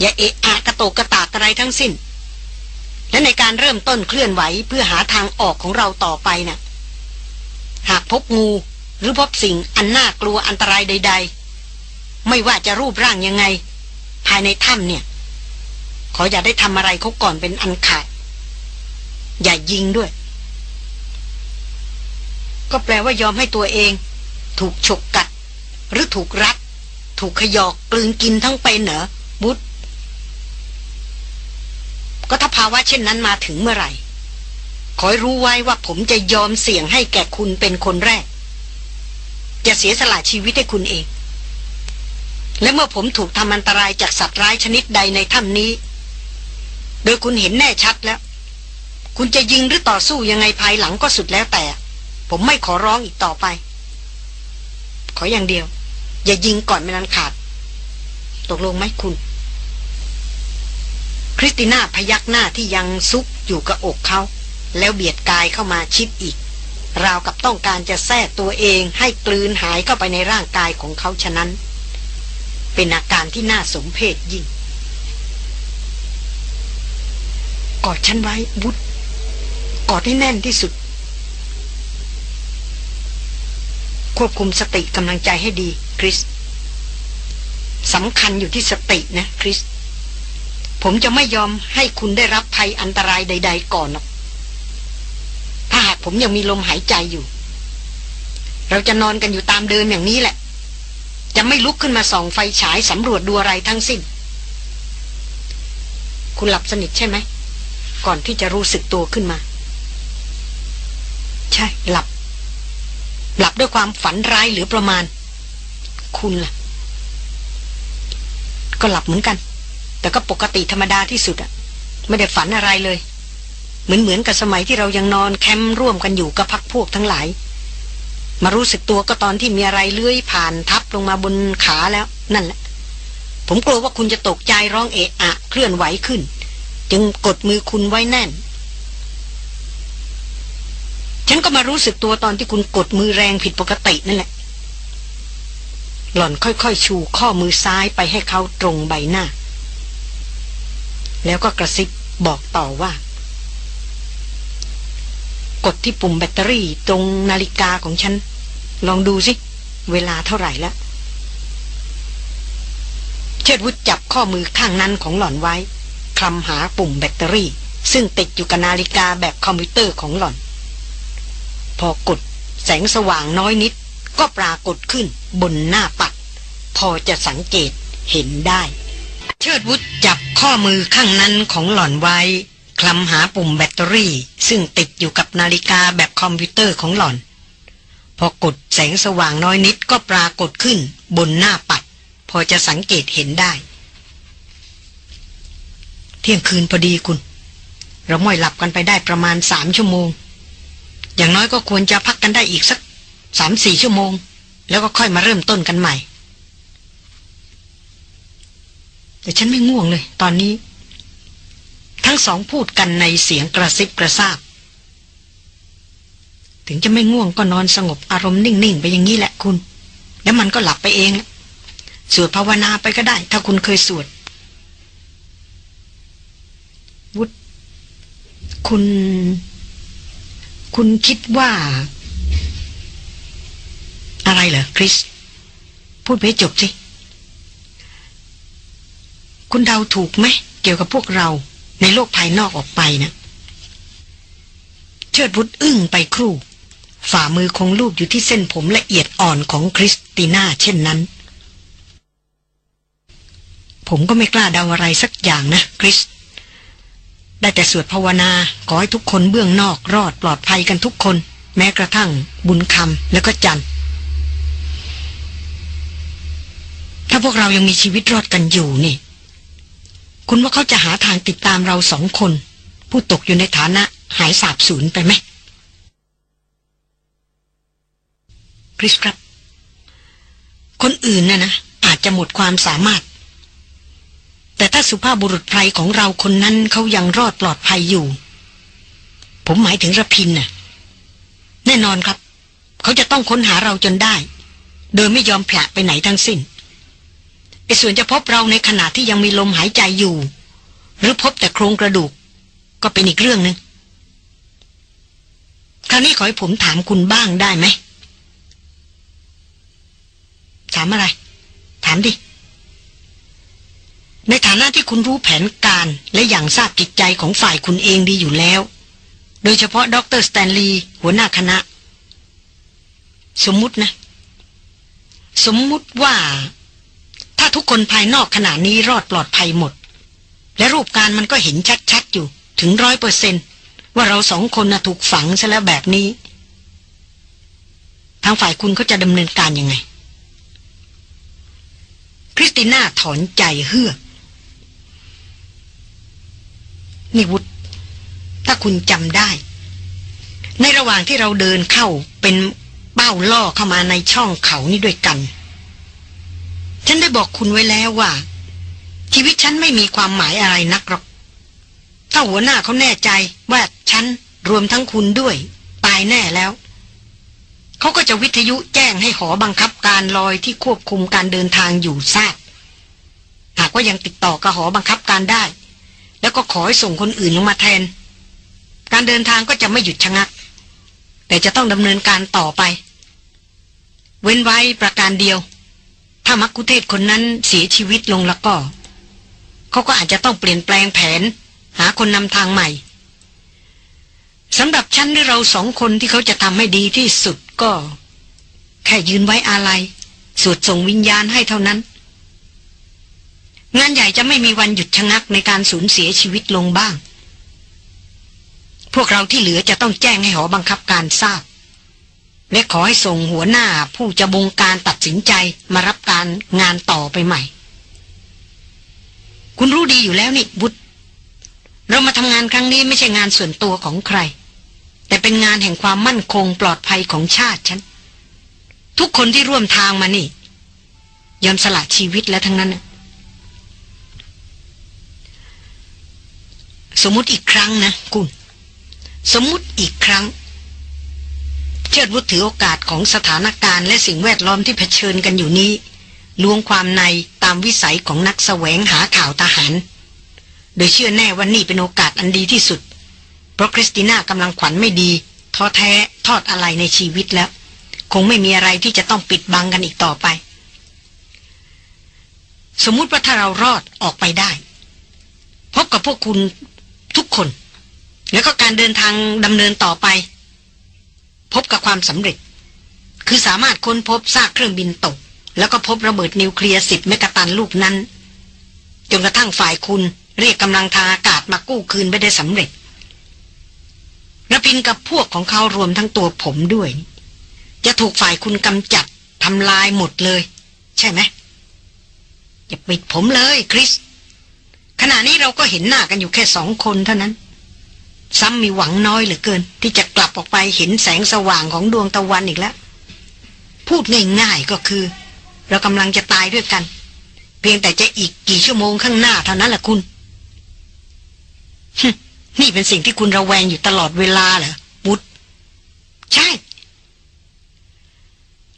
อย่าเอะอะกระโตกกระตากอะไรทั้งสิ้น และในการเริ่มต้นเคลื่อนไหวเพื่อหาทางออกของเราต่อไปนะ่ะ หากพบงู หรือพบสิ่งอันน่ากลัวอันตรายใด ๆ ไม่ว่าจะรูปร่างยังไง ภายในถ้ำเนี่ย ขออย่าได้ทำอะไรเขาก่อนเป็นอันขาด อย่ายิงด้วย ก็แปลว่ายอมให้ตัวเอง ถูกฉกกัด หรือถูกรัดถูกขยอกกลืนกินทั้งเป็นเหรอบุตรก็ถ้าภาวะเช่นนั้นมาถึงเมื่อไหร่ ขอให้รู้ไว้ว่าผมจะยอมเสี่ยงให้แก่คุณเป็นคนแรก จะเสียสละชีวิตให้คุณเอง และเมื่อผมถูกทำอันตรายจากสัตว์ร้ายชนิดใดในถ้ำนี้ โดยคุณเห็นแน่ชัดแล้วคคุณจะยิงหรือต่อสู้ยังไงภายหลังก็สุดแล้วแต่ ผมไม่ขอร้องอีกต่อไป ขออย่างเดียว อย่ายิงก่อนไม่นั้นขาด ตกลงไหมคุณคริสติน่าพยักหน้าที่ยังซุกอยู่กับอกเขา แล้วเบียดกายเข้ามาชิดอีก ราวกับต้องการจะแทรกตัวเองให้กลืนหายเข้าไปในร่างกายของเขาฉะนั้น เป็นอาการที่น่าสมเพชยิ่ง กอดฉันไว้วุฒกอดให้แน่นที่สุด ควบคุมสติกำลังใจให้ดี คริสสำคัญอยู่ที่สตินะ คริส ผมจะไม่ยอมให้คุณได้รับภัยอันตรายใด ๆ ก่อนหรอก ผมยังมีลมหายใจอยู่ เราจะนอนกันอยู่ตามเดิมอย่างนี้แหละ จะไม่ลุกขึ้นมาส่องไฟฉายสำรวจดูอะไรทั้งสิ้น คุณหลับสนิทใช่ไหม ก่อนที่จะรู้สึกตัวขึ้นมา ใช่ หลับ หลับด้วยความฝันร้ายหรือประมาณ คุณล่ะ ก็หลับเหมือนกัน แต่ก็ปกติธรรมดาที่สุดอะไม่ได้ฝันอะไรเลย เหมือนเหมือนกับสมัยที่เรายังนอนแคมป์ร่วมกันอยู่กับพักพวกทั้งหลาย มารู้สึกตัวก็ตอนที่มีอะไรเลื้อยผ่านทับลงมาบนขาแล้วนั่นแหละ ผมกลัวว่าคุณจะตกใจร้องเอะอะเคลื่อนไหวขึ้น จึงกดมือคุณไว้แน่น ฉันก็มารู้สึกตัวตอนที่คุณกดมือแรงผิดปกตินั่นแหละ หล่อนค่อยๆชูข้อมือซ้ายไปให้เขาตรงใบหน้า แล้วก็กระซิบบอกต่อว่า กดที่ปุ่มแบตเตอรี่ตรงนาฬิกาของฉัน ลองดูสิ เวลาเท่าไหร่แล้วเชิดวุฒจับข้อมือข้างนั้นของหล่อนไว้คลำหาปุ่มแบตเตอรี่ ซึ่งติดอยู่กับนาฬิกาแบบคอมพิวเตอร์ของหล่อน พอกดแสงสว่างน้อยนิด ก็ปรากฏขึ้นบนหน้าปัด พอจะสังเกตเห็นได้ เชิดวุฒจับข้อมือข้างนั้นของหล่อนไว้ คลำหาปุ่มแบตเตอรี่ ซึ่งติดอยู่กับนาฬิกาแบบคอมพิวเตอร์ของหล่อน พอกดแสงสว่างน้อยนิดก็ปรากฏขึ้นบนหน้าปัด พอจะสังเกตเห็นได้ เที่ยงคืนพอดีคุณ เราม่อยหลับกันไปได้ประมาณสามชั่วโมง อย่างน้อยก็ควรจะพักกันได้อีกสักสามสี่ชั่วโมง แล้วก็ค่อยมาเริ่มต้นกันใหม่ แต่ฉันไม่ง่วงเลย ตอนนี้ ทั้งสองพูดกันในเสียงกระซิบกระซาบ ถึงจะไม่ง่วงก็นอนสงบอารมณ์นิ่ง ๆ ไปอย่างนี้แหละคุณ แล้วมันก็หลับไปเองสวดภาวนาไปก็ได้ ถ้าคุณเคยสวดวุฒคุณ คุณคิดว่า อะไรเหรอคริส พูดไปจบสิ คุณเดาถูกไหม เกี่ยวกับพวกเรา ในโลกภายนอกออกไปนะเชิดวุฒอึ้งไปครู่ ฝ่ามือคงลูบอยู่ที่เส้นผมละเอียดอ่อนของคริสติน่าเช่นนั้น ผมก็ไม่กล้าเดาอะไรสักอย่างนะคริสได้แต่สวดภาวนา ขอให้ทุกคนเบื้องนอกรอดปลอดภัยกันทุกคน แม้กระทั่ง บุญคำแล้วก็จันถ้าพวกเรายังมีชีวิตรอดกันอยู่นี่ คุณว่าเขาจะหาทางติดตามเราสองคน ผู้ตกอยู่ในฐานะหายสาบสูญไปไหมคริสครับ คนอื่นน่ะนะอาจจะหมดความสามารถ แต่ถ้าสุภาพบุรุษไพรของเราคนนั้นเขายังรอดปลอดภัยอยู่ ผมหมายถึงระพินน่ะ แน่นอนครับ เขาจะต้องค้นหาเราจนได้ โดยไม่ยอมแผลไปไหนทั้งสิ้น ไอ้ส่วนจะพบเราในขณะที่ยังมีลมหายใจอยู่ หรือพบแต่โครงกระดูก ก็เป็นอีกเรื่องหนึง่งคราวนี้ขอให้ผมถามคุณบ้างได้ไหม ถามอะไร ถามดิ ในฐานะที่คุณรู้แผนการและอย่างทราบจิตใจของฝ่ายคุณเองดีอยู่แล้ว โดยเฉพาะดรสแตนลีย์หัวหน้าคณะ สมมุตินะ สมมุติว่าาทุกคนภายนอกขณะนี้รอดปลอดภัยหมด และรูปการมันก็เห็นชัดๆอยู่ถึงร้อยเปอร์เซนว่าเราสองคนนะถูกฝังซะแล้วแบบนี้ ทางฝ่ายคุณเขาจะดำเนินการยังไง คริสติน่าถอนใจเฮือกนี่วุฒถ้าคุณจำได้ ในระหว่างที่เราเดินเข้าเป็นเป้าล่อเข้ามาในช่องเขานี้ด้วยกัน ฉันได้บอกคุณไว้แล้วว่า ชีวิตฉันไม่มีความหมายอะไรนักหรอก ถ้าหัวหน้าเขาแน่ใจว่าฉันรวมทั้งคุณด้วย ตายแน่แล้ว เขาก็จะวิทยุแจ้งให้หอบังคับการลอยที่ควบคุมการเดินทางอยู่ทราบหากว่ายังติดต่อกับหอบังคับการได้ แล้วก็ขอให้ส่งคนอื่นลงมาแทน การเดินทางก็จะไม่หยุดชะงัก แต่จะต้องดำเนินการต่อไป เว้นไว้ประการเดียว ถ้ามักคุเทศคนนั้นเสียชีวิตลงแล้วก็ เขาก็อาจจะต้องเปลี่ยนแปลงแผน หาคนนำทางใหม่สำหรับฉันหรือเราสองคนที่เขาจะทำให้ดีที่สุดก็ แค่ยืนไว้อาลัยสวดส่งวิญญาณให้เท่านั้น งานใหญ่จะไม่มีวันหยุดชะงักในการสูญเสียชีวิตลงบ้าง พวกเราที่เหลือจะต้องแจ้งให้หอบังคับการทราบ และขอให้ส่งหัวหน้าผู้จะบงการตัดสินใจมารับการงานต่อไปใหม่ คุณรู้ดีอยู่แล้วนี่บุตร เรามาทำงานครั้งนี้ไม่ใช่งานส่วนตัวของใคร แต่เป็นงานแห่งความมั่นคงปลอดภัยของชาติฉัน ทุกคนที่ร่วมทางมานี่ ยอมสละชีวิตแล้วทั้งนั้น สมมติอีกครั้งนะ คุณ สมมติอีกครั้ง ชิดวุฒถือโอกาสของสถานการณ์และสิ่งแวดล้อมที่เผชิญกันอยู่นี้ลวงความในตามวิสัยของนักแสวงหาข่าวทหาร โดยเชื่อแน่ว่านี่เป็นโอกาสอันดีที่สุด เพราะคริสติน่ากำลังขวัญไม่ดีท้อแท้ทอดอะไรในชีวิตแล้ว คงไม่มีอะไรที่จะต้องปิดบังกันอีกต่อไป สมมุติว่าถ้าเรารอดออกไปได้ พบกับพวกคุณทุกคน แล้วก็การเดินทางดำเนินต่อไป พบกับความสำเร็จ คือสามารถค้นพบซากเครื่องบินตก แล้วก็พบระเบิดนิวเคลียร์สิบเมกะตันลูกนั้น จนกระทั่งฝ่ายคุณเรียกกำลังทางอากาศมากู้คืนไปได้สำเร็จระพินกับพวกของเขารวมทั้งตัวผมด้วย จะถูกฝ่ายคุณกำจัดทำลายหมดเลย ใช่ไหมอย่าปิดผมเลยคริสขณะนี้เราก็เห็นหน้ากันอยู่แค่สองคนเท่านั้น ซ้ำมีหวังน้อยเหลือเกิน ที่จะ ออกไปเห็นแสงสว่างของดวงตะวันอีกแล้ว พูดง่ายๆก็คือ เรากำลังจะตายด้วยกัน เพียงแต่จะอีกกี่ชั่วโมงข้างหน้าเท่านั้นแหละคุณนี่เป็นสิ่งที่คุณระแวงอยู่ตลอดเวลาเหรอบุตรใช่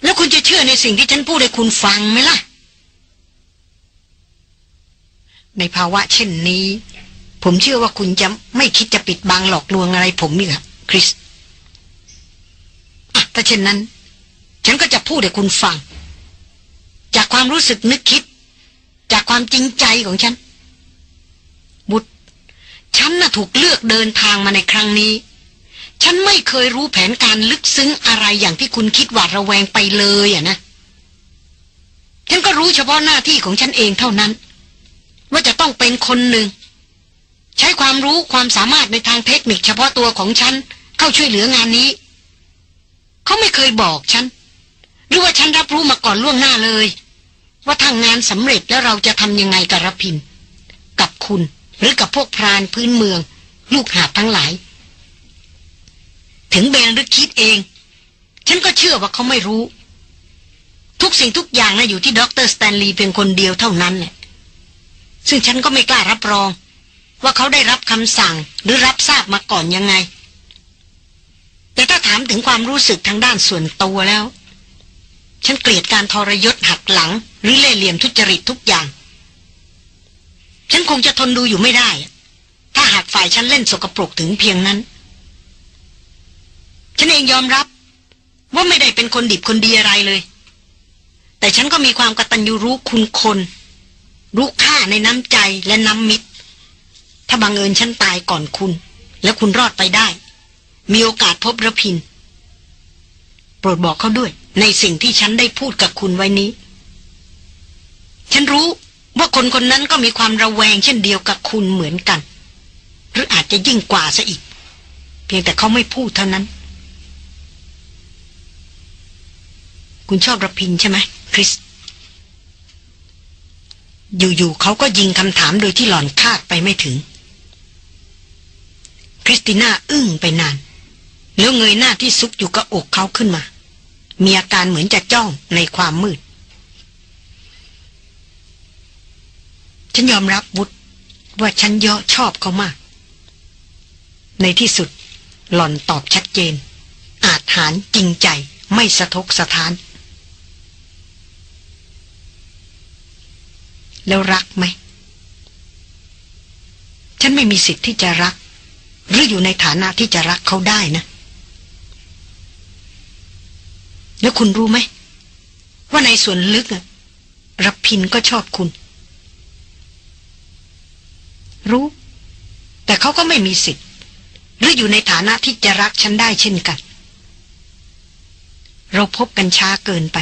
แล้วคุณจะเชื่อในสิ่งที่ฉันพูดให้คุณฟังไหมล่ะ ในภาวะเช่นนี้ ผมเชื่อว่าคุณจะไม่คิดจะปิดบังหลอกลวงอะไรผมนี่ครับคริส ถ้าเช่นนั้น ฉันก็จะพูดให้คุณฟัง จากความรู้สึกนึกคิด จากความจริงใจของฉัน บุตร ฉันน่ะถูกเลือกเดินทางมาในครั้งนี้ ฉันไม่เคยรู้แผนการลึกซึ้งอะไรอย่างที่คุณคิดหวาดระแวงไปเลยอะนะ ฉันก็รู้เฉพาะหน้าที่ของฉันเองเท่านั้น ว่าจะต้องเป็นคนหนึ่งใช้ความรู้ความสามารถในทางเทคนิคเฉพาะตัวของฉัน เข้าช่วยเหลืองานนี้ เขาไม่เคยบอกฉัน หรือว่าฉันรับรู้มาก่อนล่วงหน้าเลย ว่าทางงานสำเร็จแล้วเราจะทำยังไงกับรพิน กับคุณ หรือกับพวกพรานพื้นเมือง ลูกหาบทั้งหลาย ถึงเบลหรือคีธเอง ฉันก็เชื่อว่าเขาไม่รู้ ทุกสิ่งทุกอย่างนะอยู่ที่ด็อกเตอร์สแตนลีย์เพียงคนเดียวเท่านั้นแหละซึ่งฉันก็ไม่กล้ารับรอง ว่าเขาได้รับคำสั่งหรือรับทราบมาก่อนยังไง แต่ถ้าถามถึงความรู้สึกทางด้านส่วนตัวแล้ว ฉันเกลียดการทรยศหักหลัง หรือเล่เหลี่ยมทุจริตทุกอย่าง ฉันคงจะทนดูอยู่ไม่ได้ ถ้าหากฝ่ายฉันเล่นสกปรกถึงเพียงนั้น ฉันเองยอมรับ ว่าไม่ได้เป็นคนดิบคนดีอะไรเลย แต่ฉันก็มีความกตัญญูรู้คุณคน รู้ค่าในน้ำใจและน้ำมิตร ถ้าบังเอิญฉันตายก่อนคุณ แล้วคุณรอดไปได้ มีโอกาสพบระพิน โปรดบอกเขาด้วย ในสิ่งที่ฉันได้พูดกับคุณไว้นี้ ฉันรู้ว่าคนคนนั้นก็มีความระแวงเช่นเดียวกับคุณเหมือนกัน หรืออาจจะยิ่งกว่าซะอีก เพียงแต่เขาไม่พูดเท่านั้น คุณชอบระพินใช่ไหมคริสอยู่ๆเขาก็ยิงคำถามโดยที่หล่อนคาดไปไม่ถึง คริสติน่าอึ้งไปนาน แล้วเงยหน้าที่ซุกอยู่กับอกเขาขึ้นมา มีอาการเหมือนจะจ้องในความมืด ฉันยอมรับวุฒว่าฉันเยอะชอบเขามาก ในที่สุดหล่อนตอบชัดเจน อาจหารจริงใจไม่สะทกสะท้าน แล้วรักไหม ฉันไม่มีสิทธิ์ที่จะรัก หรืออยู่ในฐานะที่จะรักเขาได้นะ แล้วคุณรู้ไหม ว่าในส่วนลึกอะรพินก็ชอบคุณ รู้ แต่เขาก็ไม่มีสิทธิ์ หรืออยู่ในฐานะที่จะรักฉันได้เช่นกัน เราพบกันช้าเกินไป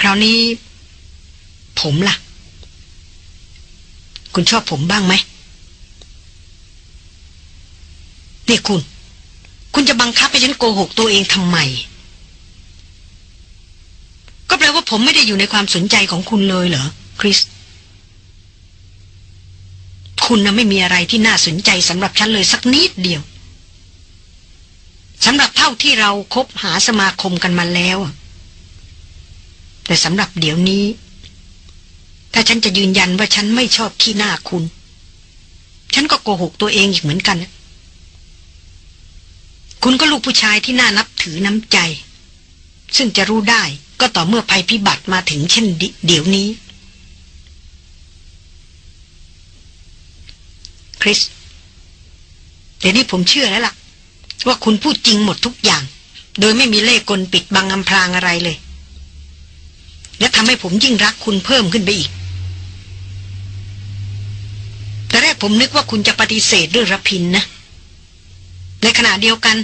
คราวนี้ ผมล่ะ คุณชอบผมบ้างไหม นี่คุณ คุณจะบังคับให้ฉันโกหกตัวเองทำไม ก็แปลว่าผมไม่ได้อยู่ในความสนใจของคุณเลยเหรอ คริส คุณน่ะไม่มีอะไรที่น่าสนใจสำหรับฉันเลยสักนิดเดียวสำหรับเท่าที่เราคบหาสมาคมกันมาแล้ว แต่สำหรับเดี๋ยวนี้ ถ้าฉันจะยืนยันว่าฉันไม่ชอบขี้หน้าคุณ ฉันก็โกหกตัวเองอีกเหมือนกัน คุณก็ลูกผู้ชายที่น่านับถือน้ำใจ ซึ่งจะรู้ได้ก็ต่อเมื่อภัยพิบัติมาถึงเช่นเดี๋ยวนี้ คริสเดี๋ยวนี้ผมเชื่อแล้วล่ะ ว่าคุณพูดจริงหมดทุกอย่าง โดยไม่มีเล่กลปิดบังอำพรางอะไรเลย และทำให้ผมยิ่งรักคุณเพิ่มขึ้นไปอีก แต่แรกผมนึกว่าคุณจะปฏิเสธด้วยรพินนะ ในขณะเดียวกัน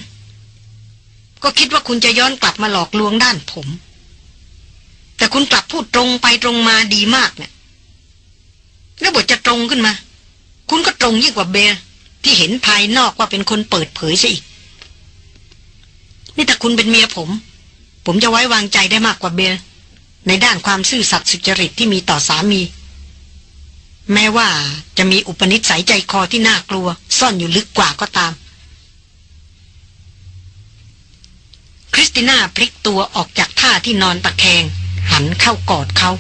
ก็คิดว่าคุณจะย้อนกลับมาหลอกลวงด้านผม แต่คุณกลับพูดตรงไปตรงมาดีมากเนะี่ยแล้วบทจะตรงขึ้นมา คุณก็ตรงยิ่งกว่าเบลที่เห็นภายนอกว่าเป็นคนเปิดเผยซะอีก นี่แต่คุณเป็นเมียผม ผมจะไว้วางใจได้มากกว่าเบลในด้านความซื่อสัตย์สุจริตที่มีต่อสามี แม้ว่าจะมีอุปนิสัยใจคอที่น่ากลัว ซ่อนอยู่ลึกกว่าก็ตาม คริสติน่าพลิกตัวออกจากท่าที่นอนตะแคง หันเข้ากอดเขา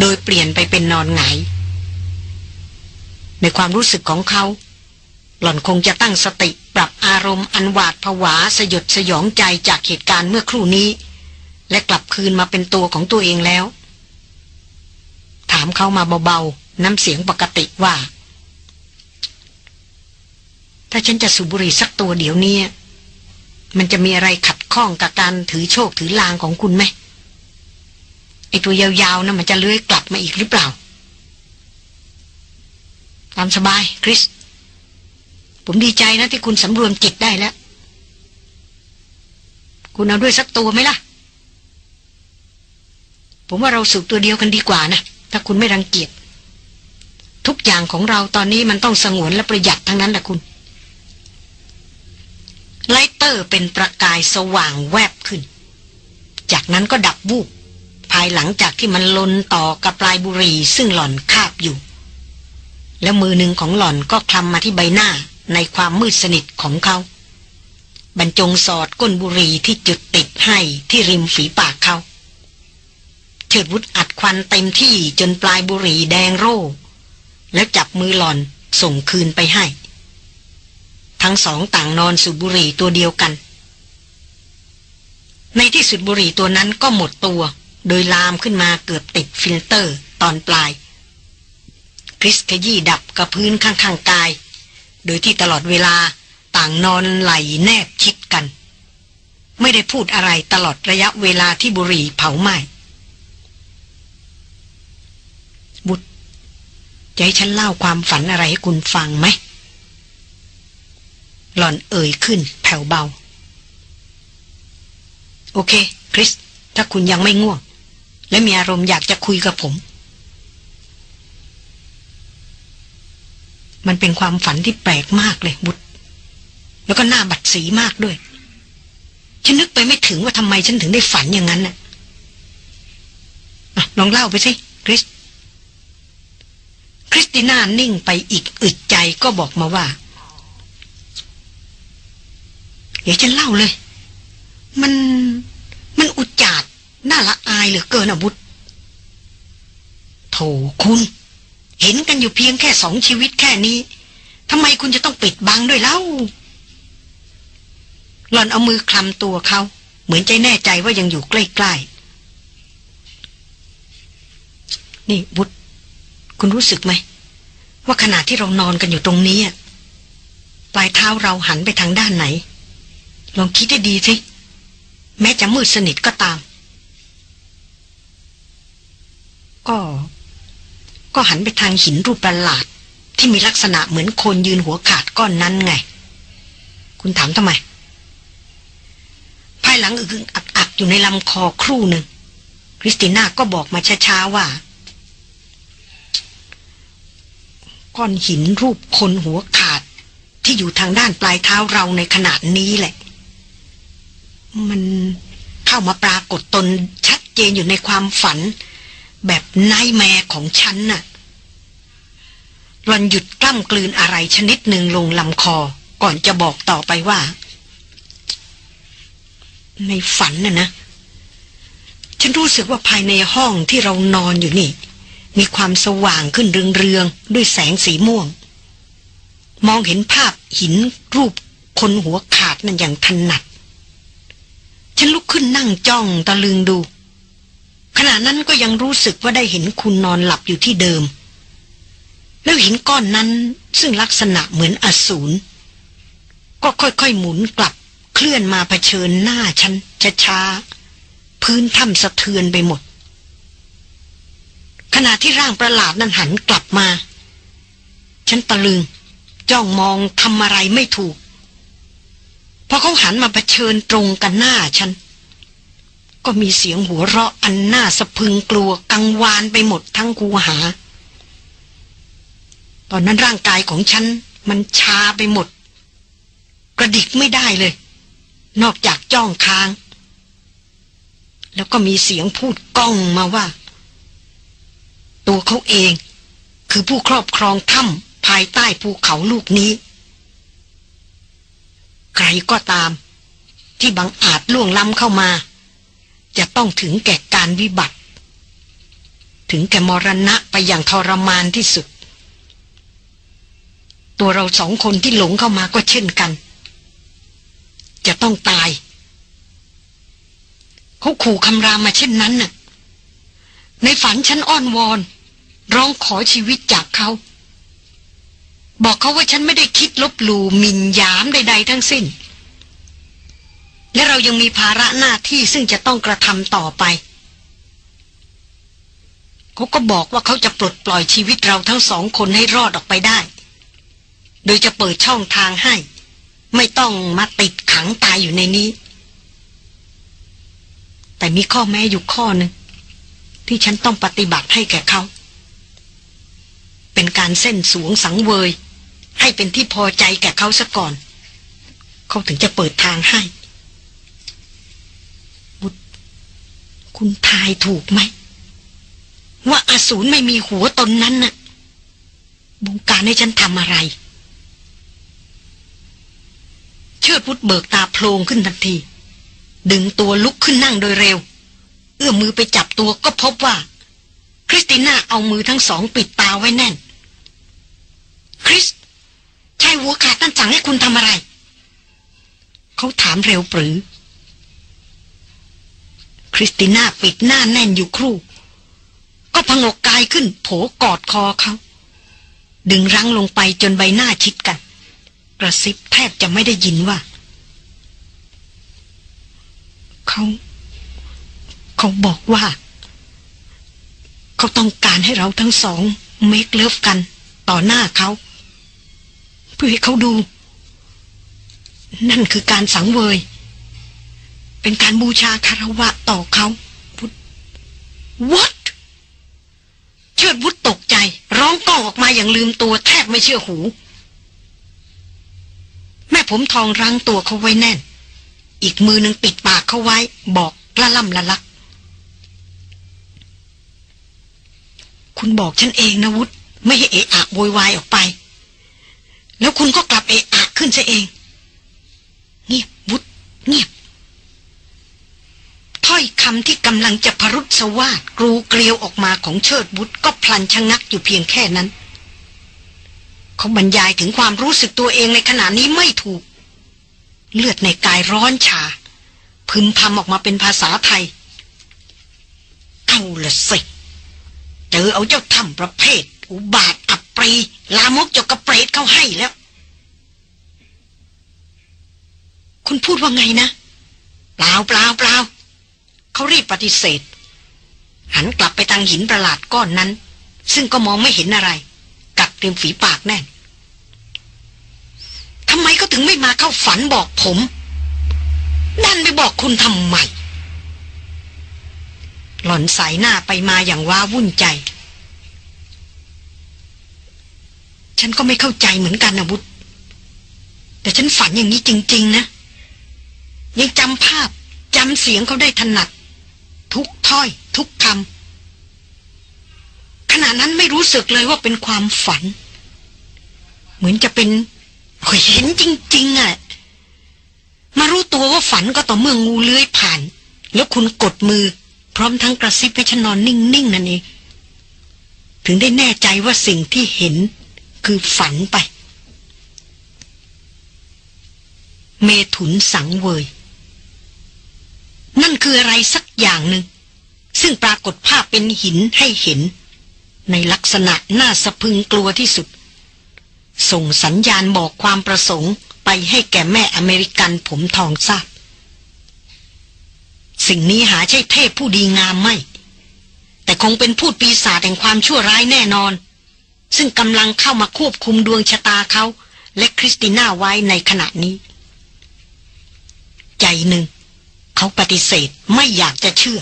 โดยเปลี่ยนไปเป็นนอนหงายในความรู้สึกของเขา หล่อนคงจะตั้งสติปรับอารมณ์อันหวาดผวาสยดสยองใจจากเหตุการณ์เมื่อครู่นี้ และกลับคืนมาเป็นตัวของตัวเองแล้ว ถามเขามาเบาๆ น้ำเสียงปกติว่า ถ้าฉันจะสูบบุหรี่สักตัวเดี๋ยวนี้มันจะมีอะไรขัดข้องกับการถือโชคถือลางของคุณไหมไอตัวยาวๆนะ่ะมันจะเลื้อยกลับมาอีกหรือเปล่า ตามสบายคริส ผมดีใจนะที่คุณสำรวมจิตได้แล้ว คุณเอาด้วยสักตัวไหมล่ะ ผมว่าเราสูบตัวเดียวกันดีกว่านะ ถ้าคุณไม่รังเกียจทุกอย่างของเราตอนนี้มันต้องสงวนและประหยัดทั้งนั้นแหละคุณ ไลเตอร์เป็นประกายสว่างแวบขึ้น จากนั้นก็ดับวูบภายหลังจากที่มันลนต่อกับปลายบุหรี่ซึ่งหล่อนคาบอยู่ แล้วมือหนึ่งของหล่อนก็คลำมาที่ใบหน้าในความมืดสนิทของเขา บรรจงสอดก้นบุหรี่ที่จุดติดให้ที่ริมฝีปากเขาเฉิดวุฒอัดควันเต็มที่จนปลายบุหรี่แดงโร่แล้วจับมือหล่อนส่งคืนไปให้ ทั้งสองต่างนอนสูบบุหรี่ตัวเดียวกัน ในที่สุดบุหรี่ตัวนั้นก็หมดตัว โดยลามขึ้นมาเกือบติดฟิลเตอร์ตอนปลาย คริสขยี้ดับกับพื้นข้างๆกาย โดยที่ตลอดเวลาต่างนอนไหล่แนบชิดกัน ไม่ได้พูดอะไรตลอดระยะเวลาที่บุหรี่เผาไหม้บุตรจะให้ฉันเล่าความฝันอะไรให้คุณฟังไหม หล่อนเอ่ยขึ้นแผ่วเบา โอเค คริส ถ้าคุณยังไม่ง่วง และมีอารมณ์อยากจะคุยกับผม มันเป็นความฝันที่แปลกมากเลยบุตร แล้วก็หน่าบัดสีมากด้วย ฉันนึกไปไม่ถึงว่าทำไมฉันถึงได้ฝันอย่างนั้นน่ะลองเล่าไปสิ คริส คริสติน่านิ่งไปอีกอึดใจก็บอกมาว่า เดี๋ยวฉันเล่าเลย มันมันอุจจาดน่าละอายเหลือเกินอาวุธโถคุณ เห็นกันอยู่เพียงแค่สองชีวิตแค่นี้ทำไมคุณจะต้องปิดบังด้วยเล่า หล่อนเอามือคลำตัวเขา เหมือนใจแน่ใจว่ายังอยู่ใกล้ๆ นี่บุตรคุณรู้สึกไหม ว่าขณะที่เรานอนกันอยู่ตรงนี้ปลายเท้าเราหันไปทางด้านไหน ลองคิดให้ดีสิ แม้จะมืดสนิทก็ตาม ก็ ก็หันไปทางหินรูปประหลาด ที่มีลักษณะเหมือนคนยืนหัวขาดก้อนนั้นไง คุณถามทำไม ภายหลังอึกอักอยู่ในลำคอครู่หนึ่งคริสติน่าก็บอกมาช้าๆว่าก้อนหินรูปคนหัวขาดที่อยู่ทางด้านปลายเท้าเราในขนาดนี้แหละ มันเข้ามาปรากฏตนชัดเจนอยู่ในความฝัน แบบนายแม่ของฉันน่ะหลอนหยุดกล้ำกลืนอะไรชนิดหนึ่งลงลำคอ ก่อนจะบอกต่อไปว่า ในฝันน่ะนะ ฉันรู้สึกว่าภายในห้องที่เรานอนอยู่นี่ มีความสว่างขึ้นเรืองๆด้วยแสงสีม่วง มองเห็นภาพหินรูปคนหัวขาดนั่นอย่างถนัด ฉันลุกขึ้นนั่งจ้องตะลึงดู ขณะนั้นก็ยังรู้สึกว่าได้เห็นคุณนอนหลับอยู่ที่เดิม แล้วหินก้อนนั้นซึ่งลักษณะเหมือนอสูรก็ค่อยๆหมุนกลับเคลื่อนมาเผชิญหน้าฉันช้าๆพื้นถ้ำสะเทือนไปหมด ขณะที่ร่างประหลาดนั้นหันกลับมา ฉันตะลึง จ้องมองทำอะไรไม่ถูก อเขาหันมาเผชิญตรงกันหน้าฉัน ก็มีเสียงหัวเราะอันน่าสะพึงกลัวกังวานไปหมดทั้งคูหา ตอนนั้นร่างกายของฉันมันชาไปหมด กระดิกไม่ได้เลย นอกจากจ้องค้าง แล้วก็มีเสียงพูดก้องมาว่า ตัวเขาเอง คือผู้ครอบครองถ้ำภายใต้ภูเขาลูกนี้ ใครก็ตาม ที่บังอาจล่วงล้ำเข้ามา จะต้องถึงแก่การวิบัติ ถึงแก่มรณะไปอย่างทรมานที่สุด ตัวเราสองคนที่หลงเข้ามาก็เช่นกัน จะต้องตายเขาขู่คำรามมาเช่นนั้นน่ะในฝันฉันอ้อนวอน ร้องขอชีวิตจากเขา บอกเขาว่าฉันไม่ได้คิดลบหลู่มินยามใด ๆ ทั้งสิ้น และเรายังมีภาระหน้าที่ซึ่งจะต้องกระทำต่อไปเขาก็บอกว่าเขาจะปลดปล่อยชีวิตเราทั้งสองคนให้รอดออกไปได้ โดยจะเปิดช่องทางให้ ไม่ต้องมาติดขังตายอยู่ในนี้ แต่มีข้อแม้อยู่ข้อหนึ่งที่ฉันต้องปฏิบัติให้แก่เขา เป็นการเส้นสวงสังเวย ให้เป็นที่พอใจแก่เขาซะก่อน เขาถึงจะเปิดทางให้ บุตร คุณทายถูกไหม ว่าอาสูรไม่มีหัวตนนั้นน่ะบงการให้ฉันทำอะไร เชิดพุทธเบิกตาโพลงขึ้นทันที ดึงตัวลุกขึ้นนั่งโดยเร็ว เอื้อมมือไปจับตัวก็พบว่า คริสติน่าเอามือทั้งสองปิดตาไว้แน่น คริสายหัวขาดตั้นสั่งให้คุณทำอะไร เขาถามเร็วปรือ คริสติน่าปิดหน้าแน่นอยู่ครู่ ก็พงกกายขึ้น โผกอดคอเขา ดึงรั้งลงไปจนใบหน้าชิดกัน กระซิบแทบจะไม่ได้ยินว่า เขา เขาบอกว่า เขาต้องการให้เราทั้งสองเมคเลิฟกัน ต่อหน้าเขา เพื่อให้เขาดู นั่นคือการสังเวย เป็นการบูชาคารวะต่อเขาพุท What เชิดวุฒตกใจ ร้องก้องออกมาอย่างลืมตัวแทบไม่เชื่อหู แม่ผมทองรั้งตัวเขาไว้แน่น อีกมือหนึ่งปิดปากเขาไว้ บอกละล่ำละลัก คุณบอกฉันเองนะวุฒไม่ให้เอะอะโวยวายออกไป แล้วคุณก็กลับเอะอะขึ้นซะเอง เงียบวุฒเงียบ ถ้อยคำที่กำลังจะพรุษสวาดกรูเกลียวออกมาของเชิดบุตรก็พลันชะงักอยู่เพียงแค่นั้น เขาบรรยายถึงความรู้สึกตัวเองในขณะนี้ไม่ถูก เลือดในกายร้อนชา พึมพำออกมาเป็นภาษาไทย เอาละสิเจอเอาเจ้าทำประเภท อุบาทอับปรี ลามกจกกระ รตเขาให้แล้ว คุณพูดว่าไงนะเปล่าเปล่าเปล่าเขารีบปฏิเสธ หันกลับไปทางหินประหลาดก้อนนั้น ซึ่งก็มองไม่เห็นอะไร กัดเต็มฝีปากแน่นทำไมเขาถึงไม่มาเข้าฝันบอกผมดันไปบอกคุณทำไมหล่อนสายหน้าไปมาอย่างว้าวุ่นใจ ฉันก็ไม่เข้าใจเหมือนกันนะบุตรแต่ฉันฝันอย่างนี้จริง ๆ นะ ยังจำภาพจำเสียงเขาได้ถนัด ทุกถ้อย ทุกคำขณะนั้นไม่รู้สึกเลยว่าเป็นความฝัน เหมือนจะเป็นเห็นจริง ๆอะ่ะมารู้ตัวว่าฝันก็ต่อเมื่องูเลื้อยผ่าน แล้วคุณกดมือ พร้อมทั้งกระซิบให้ฉันนอนนิ่ง ๆ นั่นเองถึงได้แน่ใจว่าสิ่งที่เห็น คือฝันไป เมถุนสังเวย นั่นคืออะไรสักอย่างหนึ่ง ซึ่งปรากฏภาพเป็นหินให้เห็น ในลักษณะน่าสะพึงกลัวที่สุด ส่งสัญญาณบอกความประสงค์ไปให้แก่แม่อเมริกันผมทองทราบ สิ่งนี้หาใช่เทพผู้ดีงามไม่ แต่คงเป็นพูดปีศาจแห่งความชั่วร้ายแน่นอน ซึ่งกำลังเข้ามาควบคุมดวงชะตาเขา และคริสติน่าไว้ในขณะนี้ ใจหนึ่ง เขาปฏิเสธไม่อยากจะเชื่อ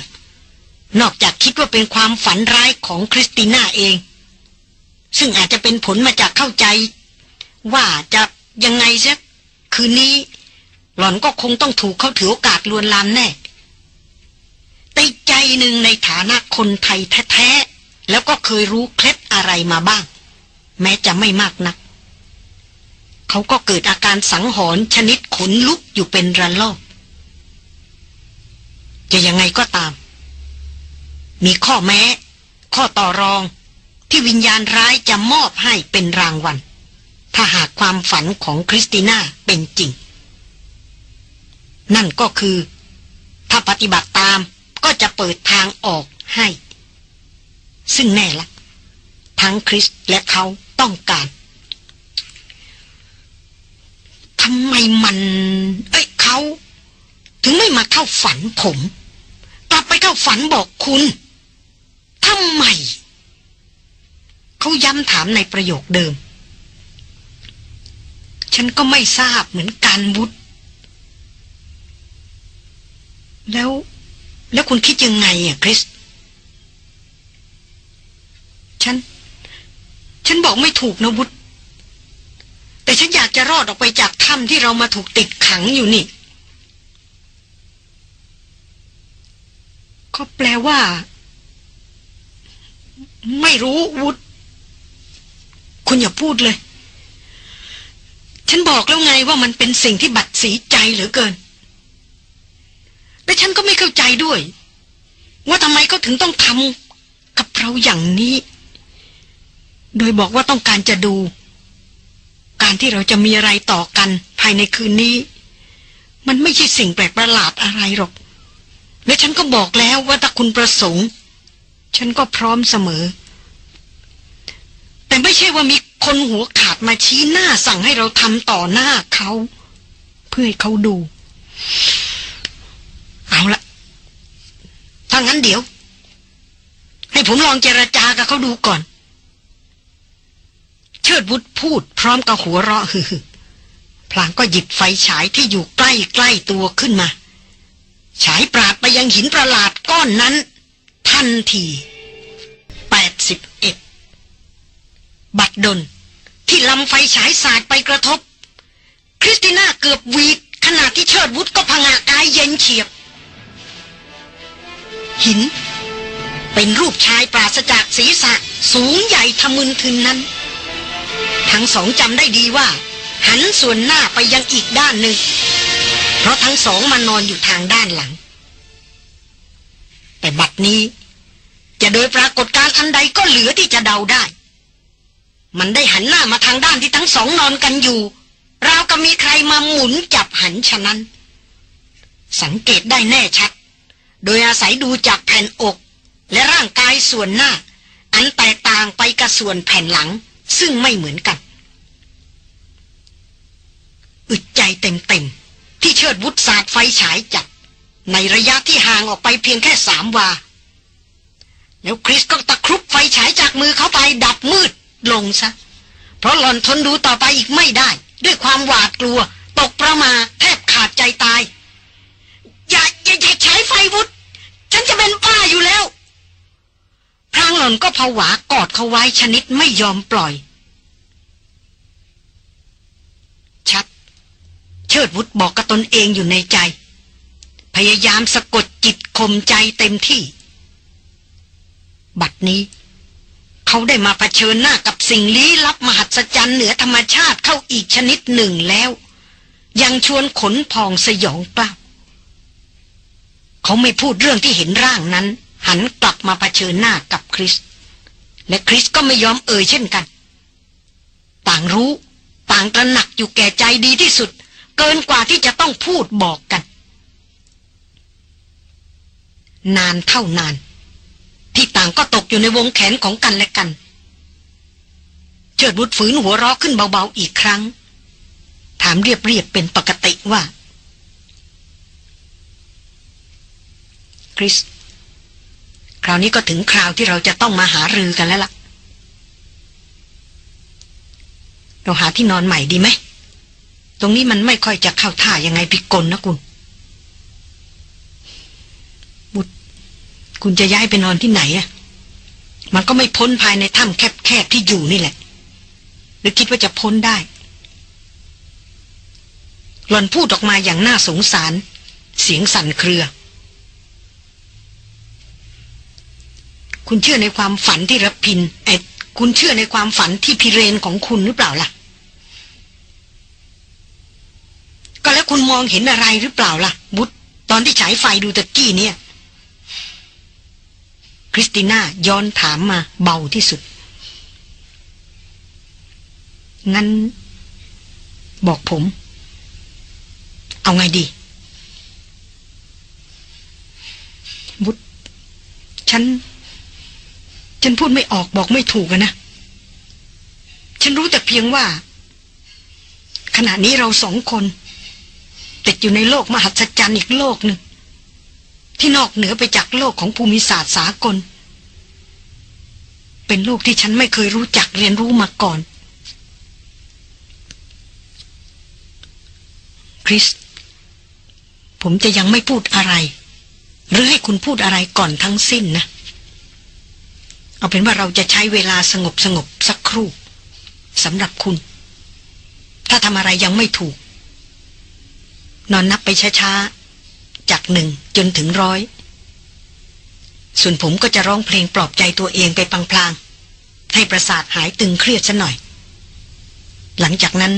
นอกจากคิดว่าเป็นความฝันร้ายของคริสติน่าเอง ซึ่งอาจจะเป็นผลมาจากเข้าใจ ว่าจะยังไงซะคืนนี้หล่อนก็คงต้องถูกเขาถือโอกาสลวนลามแน่แต่ใจหนึ่งในฐานะคนไทยแท้ๆ แล้วก็เคยรู้เคล็ดอะไรมาบ้าง แม้จะไม่มากนัก เขาก็เกิดอาการสังหรณ์ชนิดขนลุกอยู่เป็นระลอกจะยังไงก็ตาม มีข้อแม้ ข้อต่อรองที่วิญญาณร้ายจะมอบให้เป็นรางวัล ถ้าหากความฝันของคริสติน่าเป็นจริง นั่นก็คือ ถ้าปฏิบัติตามก็จะเปิดทางออกให้ ซึ่งแน่ละ ทั้งคริสและเขาต้องการทำไมมัน เอ้ยเขา ถึงไม่มาเข้าฝันผม กลับไปเข้าฝันบอกคุณทำไม เขาย้ำถามในประโยคเดิม ฉันก็ไม่ทราบเหมือนกันบุตรแล้ว แล้วคุณคิดยังไงอะคริส ฉัน ฉันบอกไม่ถูกนะบุตรแต่ฉันอยากจะรอดออกไปจากถ้ำที่เรามาถูกติดขังอยู่นี่ก็แปลว่า ไม่รู้วุฒคุณอย่าพูดเลย ฉันบอกแล้วไงว่ามันเป็นสิ่งที่บัดสีใจเหลือเกินแต่ฉันก็ไม่เข้าใจด้วย ว่าทำไมเขาถึงต้องทำกับเราอย่างนี้ โดยบอกว่าต้องการจะดู การที่เราจะมีอะไรต่อกันภายในคืนนี้ มันไม่ใช่สิ่งแปลกประหลาดอะไรหรอก และฉันก็บอกแล้วว่าถ้าคุณประสงค์ ฉันก็พร้อมเสมอ แต่ไม่ใช่ว่ามีคนหัวขาดมาชี้หน้าสั่งให้เราทำต่อหน้าเขา เพื่อให้เขาดู เอาละถ้างั้นเดี๋ยว ให้ผมลองเจรจากับเขาดูก่อน เชิดบุตรพูดพร้อมกับหัวเราะฮือพลางก็หยิบไฟฉายที่อยู่ใกล้ใกล้ตัวขึ้นมา ฉายปราดไปยังหินประหลาดก้อนนั้น ทันทีแปดสิบเอ็ดบัดดลที่ลำไฟฉายสาดไปกระทบ คริสติน่าเกือบวีดขณะที่เชิดวุฒก็พังอากายเย็นเฉียบ หิน เป็นรูปชายปราศจากศีรษะสูงใหญ่ทะมึนทึนนั้น ทั้งสองจำได้ดีว่า หันส่วนหน้าไปยังอีกด้านหนึ่ง เพราะทั้งสองมานอนอยู่ทางด้านหลัง แต่บัดนี้ จะโดยปรากฏการอันใดก็เหลือที่จะเดาได้ มันได้หันหน้ามาทางด้านที่ทั้งสองนอนกันอยู่ราวกับมีใครมาหมุนจับหันฉะนั้น สังเกตได้แน่ชัด โดยอาศัยดูจากแผ่นอก และร่างกายส่วนหน้า อันแตกต่างไปกับส่วนแผ่นหลังซึ่งไม่เหมือนกัน อึดใจเต็มๆ ที่เชิดวุฒศาสตร์ไฟฉายจับ ในระยะที่ห่างออกไปเพียงแค่สามวา แล้วคริสก็ตะครุบไฟฉายจากมือเขาไปดับมืดลงซะ เพราะหล่อนทนดูต่อไปอีกไม่ได้ ด้วยความหวาดกลัว ตกประมาแทบขาดใจตาย อย่าอย่าอย่าใช้ไฟวุฒฉันจะเป็นป้าอยู่แล้วพรางหล่อนก็ผวากอดเขาไว้ชนิดไม่ยอมปล่อย ชัด เชิดวุฒบอกกับตนเองอยู่ในใจ พยายามสะกดจิตข่มใจเต็มที่ บัดนี้ เขาได้มาเผชิญหน้ากับสิ่งลี้ลับมหัศจรรย์เหนือธรรมชาติเข้าอีกชนิดหนึ่งแล้ว ยังชวนขนพองสยองกล้าเขาไม่พูดเรื่องที่เห็นร่างนั้น หันกลับมาเผชิญหน้ากับคริส และคริสก็ไม่ยอมเอ่ยเช่นกัน ต่างรู้ ต่างตระหนักอยู่แก่ใจดีที่สุด เกินกว่าที่จะต้องพูดบอกกัน นานเท่านาน ที่ต่างก็ตกอยู่ในวงแขนของกันและกันเจิดบุตรฝืนหัวเราะขึ้นเบาๆอีกครั้ง ถามเรียบๆเป็นปกติว่าคริสคราวนี้ก็ถึงคราวที่เราจะต้องมาหารือกันแล้วล่ะ เราหาที่นอนใหม่ดีไหม ตรงนี้มันไม่ค่อยจะเข้าท่ายังไงพิกลนะคุณ บุตร คุณจะย้ายไปนอนที่ไหนอะมันก็ไม่พ้นภายในถ้ำแคบๆที่อยู่นี่แหละ หรือคิดว่าจะพ้นได้ หล่อนพูดออกมาอย่างน่าสงสาร เสียงสั่นเครือ คุณเชื่อในความฝันที่รับพินไอ้คุณเชื่อในความฝันที่พิเรนของคุณหรือเปล่าล่ะ ก็ แล้วคุณมองเห็นอะไรหรือเปล่าล่ะ บุตรตอนที่ฉายไฟดูตะกี้เนี่ย คริสติน่าย้อนถามมาเบาที่สุด งั้น บอกผม เอาไงดี บุตรฉัน ฉันพูดไม่ออกบอกไม่ถูกนะ ฉันรู้แต่เพียงว่า ขณะนี้เราสองคน ติดอยู่ในโลกมหัศจรรย์อีกโลกหนึ่ง ที่นอกเหนือไปจากโลกของภูมิศาสตร์สากล เป็นโลกที่ฉันไม่เคยรู้จักเรียนรู้มาก่อน คริส ผมจะยังไม่พูดอะไร หรือให้คุณพูดอะไรก่อนทั้งสิ้นนะ เอาเป็นว่าเราจะใช้เวลาสงบสงบสักครู่สำหรับคุณ ถ้าทำอะไรยังไม่ถูก นอนนับไปช้าๆ จากหนึ่งจนถึงร้อย ส่วนผมก็จะร้องเพลงปลอบใจตัวเองไปพลางๆ ให้ประสาทหายตึงเครียดซะหน่อย หลังจากนั้น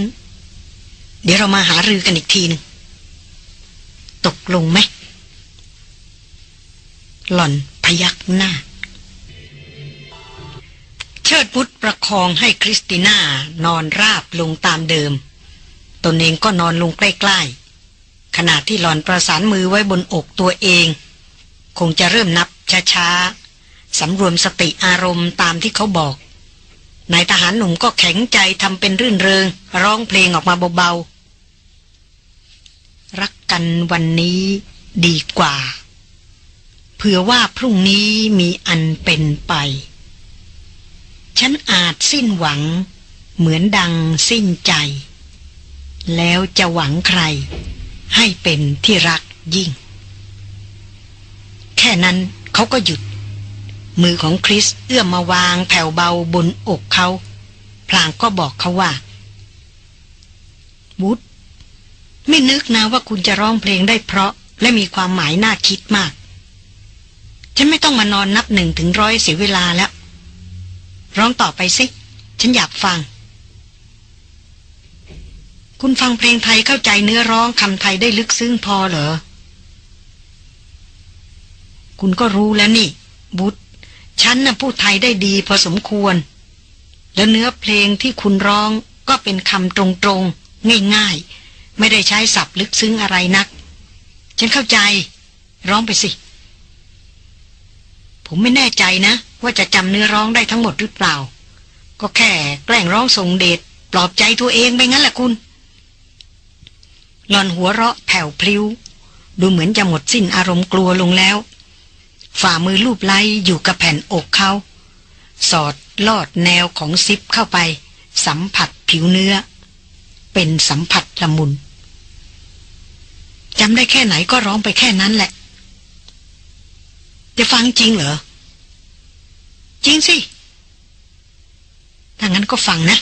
เดี๋ยวเรามาหารือกันอีกทีหนึ่งตกลงไหม หล่อนพยักหน้า เชิดพุทธประคองให้คริสติน่านอนราบลงตามเดิม ตนเองก็นอนลงใกล้ๆ ขณะที่หลอนประสานมือไว้บนอกตัวเอง คงจะเริ่มนับช้าๆสำรวมสติอารมณ์ตามที่เขาบอกนายทหารหนุ่มก็แข็งใจทำเป็นรื่นเริง ร้องเพลงออกมาเบาๆ รักกันวันนี้ดีกว่า เผื่อว่าพรุ่งนี้มีอันเป็นไป ฉันอาจสิ้นหวัง เหมือนดังสิ้นใจ แล้วจะหวังใคร ให้เป็นที่รักยิ่ง แค่นั้นเขาก็หยุด มือของคริสเอื้อมมาวางแผ่วเบาบนอกเขาพลางก็บอกเขาว่าวุฒไม่นึกนะว่าคุณจะร้องเพลงได้เพราะ และมีความหมายน่าคิดมาก ฉันไม่ต้องมานอนนับหนึ่งถึงร้อยเสียเวลาแล้ว ร้องต่อไปสิ ฉันอยากฟัง คุณฟังเพลงไทยเข้าใจเนื้อร้องคำไทยได้ลึกซึ้งพอเหรอ คุณก็รู้แล้วนี่ บุตรฉันน่ะพูดไทยได้ดีพอสมควร และเนื้อเพลงที่คุณร้องก็เป็นคำตรงๆ ง่ายๆ ไม่ได้ใช้ศัพท์ลึกซึ้งอะไรนัก ฉันเข้าใจ ร้องไปสิ ผมไม่แน่ใจนะ ว่าจะจำเนื้อร้องได้ทั้งหมดหรือเปล่า ก็แค่แกล้งร้องส่งเดชปลอบใจตัวเองไปงั้นแหละคุณ หลอนหัวเราะแผ่วพลิ้ว ดูเหมือนจะหมดสิ้นอารมณ์กลัวลงแล้ว ฝ่ามือลูบไล้อยู่กับแผ่นอกเขา สอดลอดแนวของซิปเข้าไป สัมผัสผิวเนื้อ เป็นสัมผัสละมุนจำได้แค่ไหนก็ร้องไปแค่นั้นแหละ จะฟังจริงเหรอ จริงสิถ้างั้นก็ฟังนะ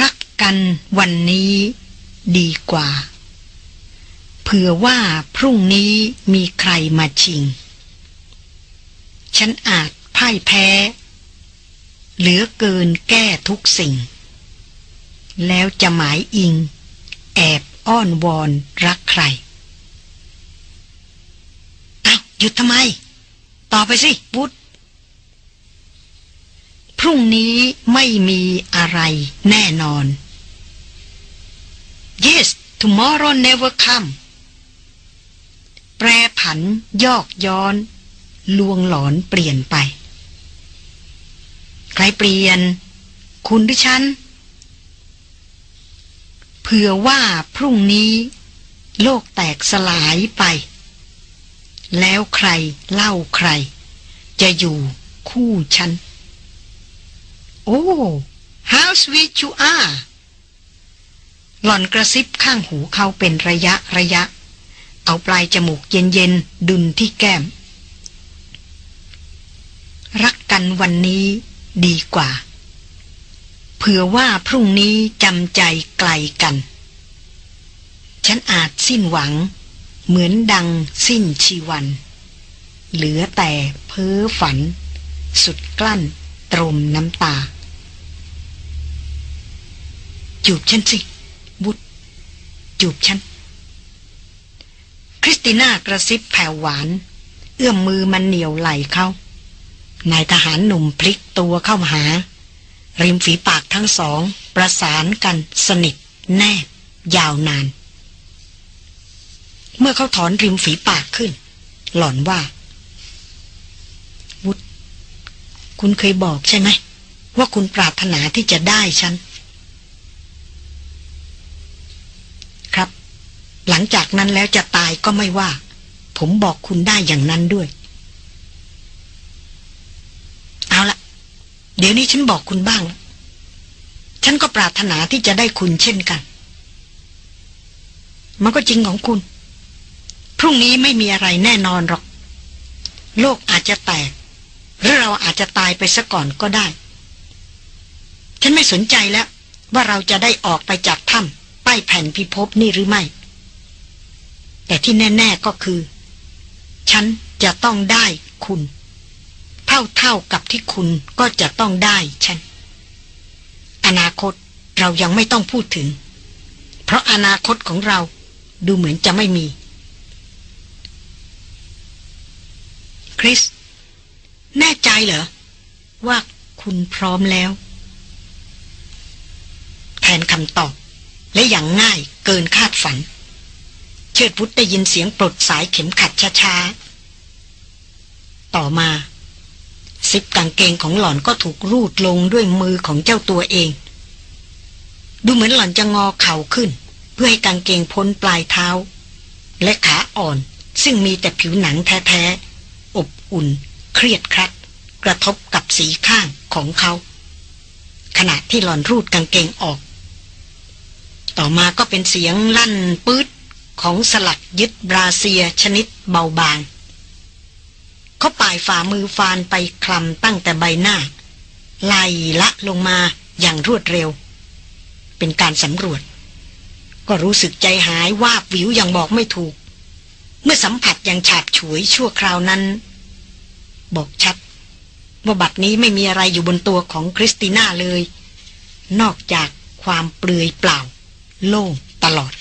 รักกันวันนี้ ดีกว่า เผื่อว่าพรุ่งนี้มีใครมาชิง ฉันอาจพ่ายแพ้ เหลือเกินแก้ทุกสิ่ง แล้วจะหมายอิง แอบอ้อนวอนรักใครเอาหยุดทำไม ต่อไปสิบุตรพรุ่งนี้ไม่มีอะไรแน่นอน yes tomorrow never come แปรผัน ยอกย้อน ลวงหลอนเปลี่ยนไป ใครเปลี่ยน คุณหรือฉัน เผื่อว่าพรุ่งนี้ โลกแตกสลายไป แล้วใครเล่าใคร จะอยู่คู่ฉัน โอ้ how sweet you are หล่อนกระซิบข้างหูเขาเป็นระยะระยะ เอาปลายจมูกเย็นๆ ดุนที่แก้ม รักกันวันนี้ดีกว่า เผื่อว่าพรุ่งนี้จำใจไกลกัน ฉันอาจสิ้นหวัง เหมือนดังสิ้นชีวัน เหลือแต่เพ้อฝัน สุดกลั้นตรมน้ำตา จูบฉันสิ จูบฉัน คริสติน่ากระซิบแผ่วหวาน เอื้อมมือมันเหนียวไหลเขา นายทหารหนุ่มพลิกตัวเข้ามาหา ริมฝีปากทั้งสอง ประสานกันสนิท แนบ ยาวนาน เมื่อเขาถอนริมฝีปากขึ้น หล่อนว่าวุฒคุณเคยบอกใช่ไหมว่าคุณปรารถนาที่จะได้ฉัน ครับ หลังจากนั้นแล้วจะตายก็ไม่ว่า ผมบอกคุณได้อย่างนั้นด้วย เอาละเดี๋ยวนี้ฉันบอกคุณบ้าง ฉันก็ปรารถนาที่จะได้คุณเช่นกัน มันก็จริงของคุณ พรุ่งนี้ไม่มีอะไรแน่นอนหรอก โลกอาจจะแตก หรือเราอาจจะตายไปซะก่อนก็ได้ ฉันไม่สนใจแล้วว่าเราจะได้ออกไปจากถ้ำใต้แผ่นพิภพนี่หรือไม่ แต่ที่แน่ ๆก็คือ ฉันจะต้องได้คุณ เท่าๆกับที่คุณก็จะต้องได้ฉัน อนาคตเรายังไม่ต้องพูดถึง เพราะอนาคตของเราดูเหมือนจะไม่มี คริส แน่ใจเหรอ ว่าคุณพร้อมแล้ว แทนคำตอบ และอย่างง่ายเกินคาดฝันเเชิดวุฒได้ยินเสียงปลดสายเข็มขัดช้าๆ ต่อมาซิปกางเกงของหล่อนก็ถูกรูดลงด้วยมือของเจ้าตัวเอง ดูเหมือนหล่อนจะงอเข่าขึ้น เพื่อให้กางเกงพ้นปลายเท้า และขาอ่อนซึ่งมีแต่ผิวหนังแท้ๆ อบอุ่น เครียดครัด กระทบกับสีข้างของเขา ขณะที่หล่อนรูดกางเกงออก ต่อมาก็เป็นเสียงลั่นปื๊ด ของสลักยึดบราเซียชนิดเบาบาง เขาป่ายฝ่ามือฟานไปคลำตั้งแต่ใบหน้า ไล่ละลงมาอย่างรวดเร็ว เป็นการสำรวจ ก็รู้สึกใจหายวาบวิวอย่างบอกไม่ถูก เมื่อสัมผัสอย่างฉาบฉวยชั่วคราวนั้น บอกชัดว่าบัดนี้ไม่มีอะไรอยู่บนตัวของคริสติน่าเลย นอกจากความเปลือยเปล่า โล่งตลอด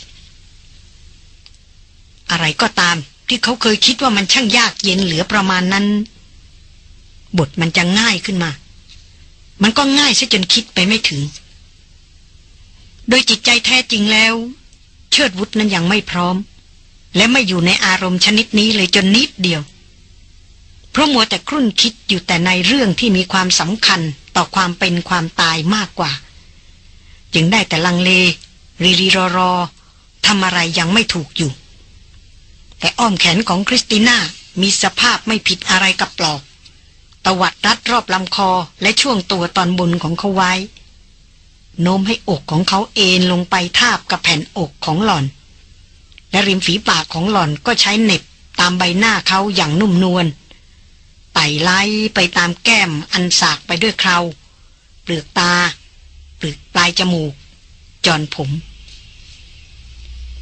อะไรก็ตาม ที่เขาเคยคิดว่ามันช่างยากเย็นเหลือประมาณนั้น บทมันจะง่ายขึ้นมา มันก็ง่ายซะจนคิดไปไม่ถึง โดยจิตใจแท้จริงแล้ว เชิดวุฒนั้นยังไม่พร้อม และไม่อยู่ในอารมณ์ชนิดนี้เลยจนนิดเดียว เพราะมัวแต่ครุ่นคิดอยู่แต่ในเรื่องที่มีความสำคัญต่อความเป็นความตายมากกว่า จึงได้แต่ลังเลรีรีรอรอทำอะไรยังไม่ถูกอยู่ แต่อ้อมแขนของคริสติน่ามีสภาพไม่ผิดอะไรกับปลอก ตวัดรัดรอบลำคอและช่วงตัวตอนบนของเขาไว้ โน้มให้อกของเขาเอ็นลงไปทาบกับแผ่นอกของหล่อน และริมฝีปากของหล่อนก็ใช้เน็บตามใบหน้าเขาอย่างนุ่มนวลไต่ไล่ไปตามแก้มอันสากไปด้วยเคราเปลือกตา เปลือกปลายจมูก จอนผม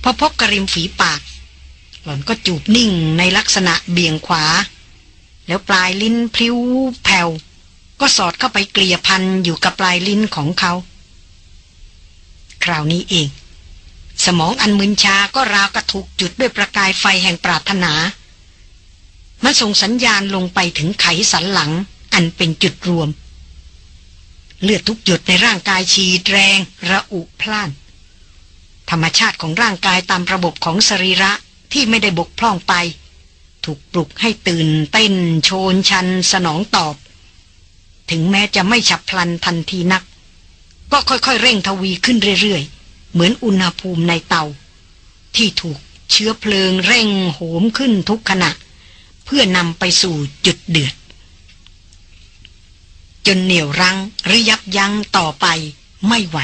พอพบกระริมฝีปาก หล่อนก็จูบนิ่งในลักษณะเบี่ยงขวา แล้วปลายลิ้นพลิ้วแผ่วก็สอดเข้าไปเกลี่ยพันอยู่กับปลายลิ้นของเขา คราวนี้เอง สมองอันมึนชาก็ราวกระถูกจุดด้วยประกายไฟแห่งปรารถนา มันส่งสัญญาณลงไปถึงไขสันหลัง อันเป็นจุดรวม เลือดทุกหยดในร่างกายฉีดแรง ระอุพล่าน ธรรมชาติของร่างกายตามระบบของสรีระ ที่ไม่ได้บกพร่องไป ถูกปลุกให้ตื่นเต้นโชนชันสนองตอบ ถึงแม้จะไม่ฉับพลันทันทีนัก ก็ค่อยๆเร่งทวีขึ้นเรื่อยๆ เหมือนอุณหภูมิในเตา ที่ถูกเชื้อเพลิงเร่งโหมขึ้นทุกขณะ เพื่อนำไปสู่จุดเดือด จนเหนี่ยวรั้งหรือยับยั้งต่อไปไม่ไหว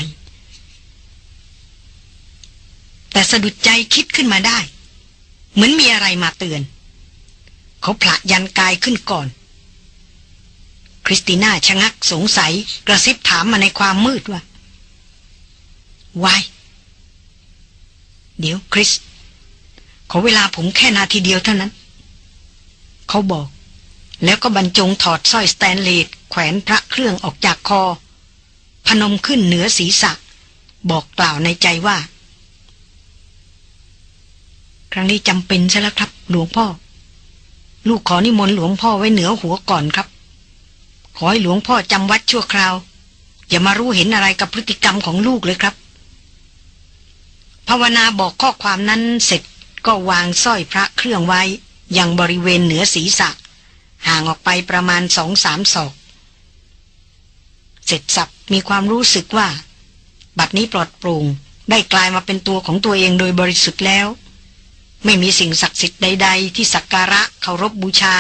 แต่สะดุดใจคิดขึ้นมาได้ เหมือนมีอะไรมาเตือน เขาผละยันกายขึ้นก่อน คริสติน่าชะงักสงสัยกระซิบถามมาในความมืดว่า why เดี๋ยวคริส ขอเวลาผมแค่นาทีเดียวเท่านั้น เขาบอก แล้วก็บรรจงถอดสร้อยสแตนเลสแขวนพระเครื่องออกจากคอ พนมขึ้นเหนือศีรษะ บอกกล่าวในใจว่า ครั้งนี้จำเป็นใช่แล้วครับ หลวงพ่อ ลูกขอนิมนต์หลวงพ่อไว้เหนือหัวก่อนครับ ขอให้หลวงพ่อจำวัดชั่วคราว อย่ามารู้เห็นอะไรกับพฤติกรรมของลูกเลยครับ ภาวนาบอกข้อความนั้นเสร็จก็วางสร้อยพระเครื่องไว้ยังบริเวณเหนือศีรษะ ห่างออกไปประมาณสองสามศอกเสร็จสับมีความรู้สึกว่า บัดนี้ปลอดโปร่งได้กลายมาเป็นตัวของตัวเองโดยบริสุทธิ์แล้ว ไม่มีสิ่งศักดิ์สิทธิ์ใด ๆ ที่สักการะเคารพบบูชา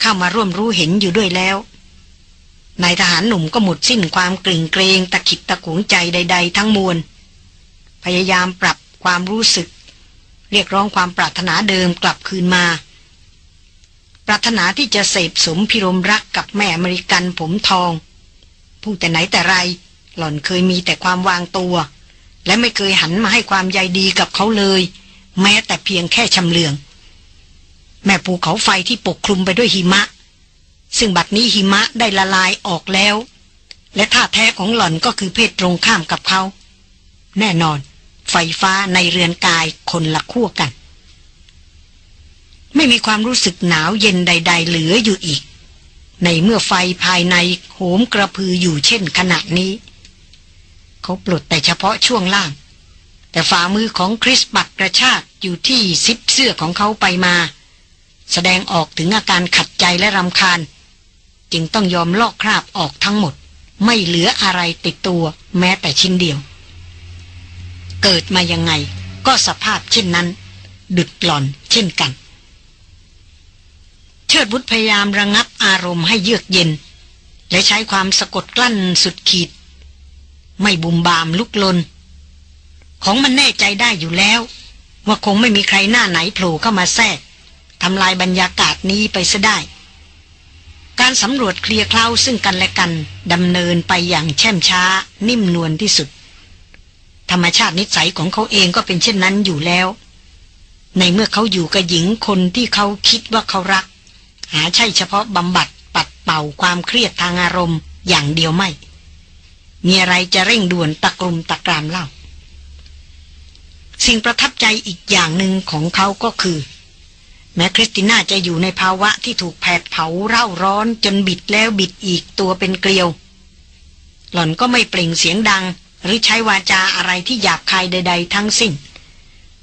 เข้ามาร่วมรู้เห็นอยู่ด้วยแล้วนายทหารหนุ่มก็หมดสิ้นความกลิ่งเกรงตะขิดตะขวงใจใด ๆ ทั้งมวลพยายามปรับความรู้สึก เรียกร้องความปรารถนาเดิมกลับคืนมา ปรารถนาที่จะเสพสมพิรมรักกับแม่อเมริกันผมทอง ผู้แต่ไหนแต่ไร หล่อนเคยมีแต่ความวางตัว และไม่เคยหันมาให้ความใยดีกับเขาเลย แม้แต่เพียงแค่ชำเลือง แม่ภูเขาไฟที่ปกคลุมไปด้วยหิมะ ซึ่งบัดนี้หิมะได้ละลายออกแล้ว และท่าแท้ของหล่อนก็คือเพศตรงข้ามกับเขา แน่นอน ไฟฟ้าในเรือนกายคนละขั้วกัน ไม่มีความรู้สึกหนาวเย็นใด ๆ เหลืออยู่อีก ในเมื่อไฟภายในโหมกระพืออยู่เช่นขณะนี้ เขาปลดแต่เฉพาะช่วงล่าง แต่ฝ่ามือของคริสปัดกระชากอยู่ที่ซิปเสื้อของเขาไปมา แสดงออกถึงอาการขัดใจและรำคาญ จึงต้องยอมลอกคราบออกทั้งหมด ไม่เหลืออะไรติดตัวแม้แต่ชิ้นเดียว เกิดมายังไงก็สภาพเช่นนั้น ดุดหล่อนเช่นกัน เชิดบุตรพยายามระงับอารมณ์ให้เยือกเย็น และใช้ความสะกดกลั้นสุดขีด ไม่บุมบามลุกลน ของมันแน่ใจได้อยู่แล้ว ว่าคงไม่มีใครหน้าไหนโผล่เข้ามาแทรกทำลายบรรยากาศนี้ไปซะได้ การสำรวจเคลียร์เคล้าซึ่งกันและกันดำเนินไปอย่างแช่มช้า นิ่มนวลที่สุด ธรรมชาตินิสัยของเขาเองก็เป็นเช่นนั้นอยู่แล้ว ในเมื่อเขาอยู่กับหญิงคนที่เขาคิดว่าเขารัก หาใช่เฉพาะบำบัดปัดเป่าความเครียดทางอารมณ์อย่างเดียวไม่ มีอะไรจะเร่งด่วนตะกรุมตะกรามเล่า สิ่งประทับใจอีกอย่างหนึ่งของเขาก็คือ แม้คริสติน่าจะอยู่ในภาวะที่ถูกแผดเผาเร่าร้อนจนบิดแล้วบิดอีกตัวเป็นเกลียว หล่อนก็ไม่เปล่งเสียงดัง หรือใช้วาจาอะไรที่หยาบคายใด ๆ ทั้งสิ้น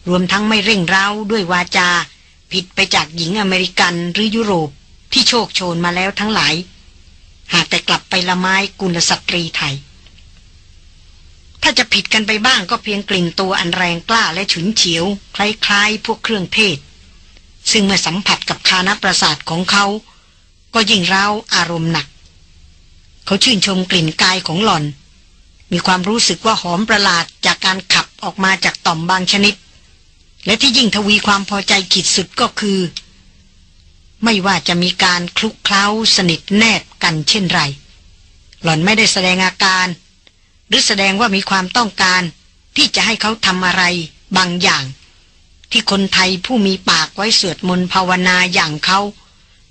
รวมทั้งไม่เร่งเร้าด้วยวาจา ผิดไปจากหญิงอเมริกันหรือยุโรปที่โชคโชนมาแล้วทั้งหลาย หากแต่กลับไปละไม้กุลสตรีไทย ถ้าจะผิดกันไปบ้างก็เพียงกลิ่นตัวอันแรงกล้าและฉุนเฉียว คล้ายๆ พวกเครื่องเทศ ซึ่งเมื่อสัมผัสกับคานประสาทของเขา ก็ยิ่งเร้าอารมณ์หนัก เขาชื่นชมกลิ่นกายของหล่อน มีความรู้สึกว่าหอมประหลาดจากการขับออกมาจากต่อมบางชนิด และที่ยิ่งทวีความพอใจขีดสุดก็คือ ไม่ว่าจะมีการคลุกเคล้าสนิทแนบกันเช่นไร หล่อนไม่ได้แสดงอาการ หรือแสดงว่ามีความต้องการที่จะให้เขาทำอะไรบางอย่าง ที่คนไทยผู้มีปากไว้สวดมนต์ภาวนาอย่างเขา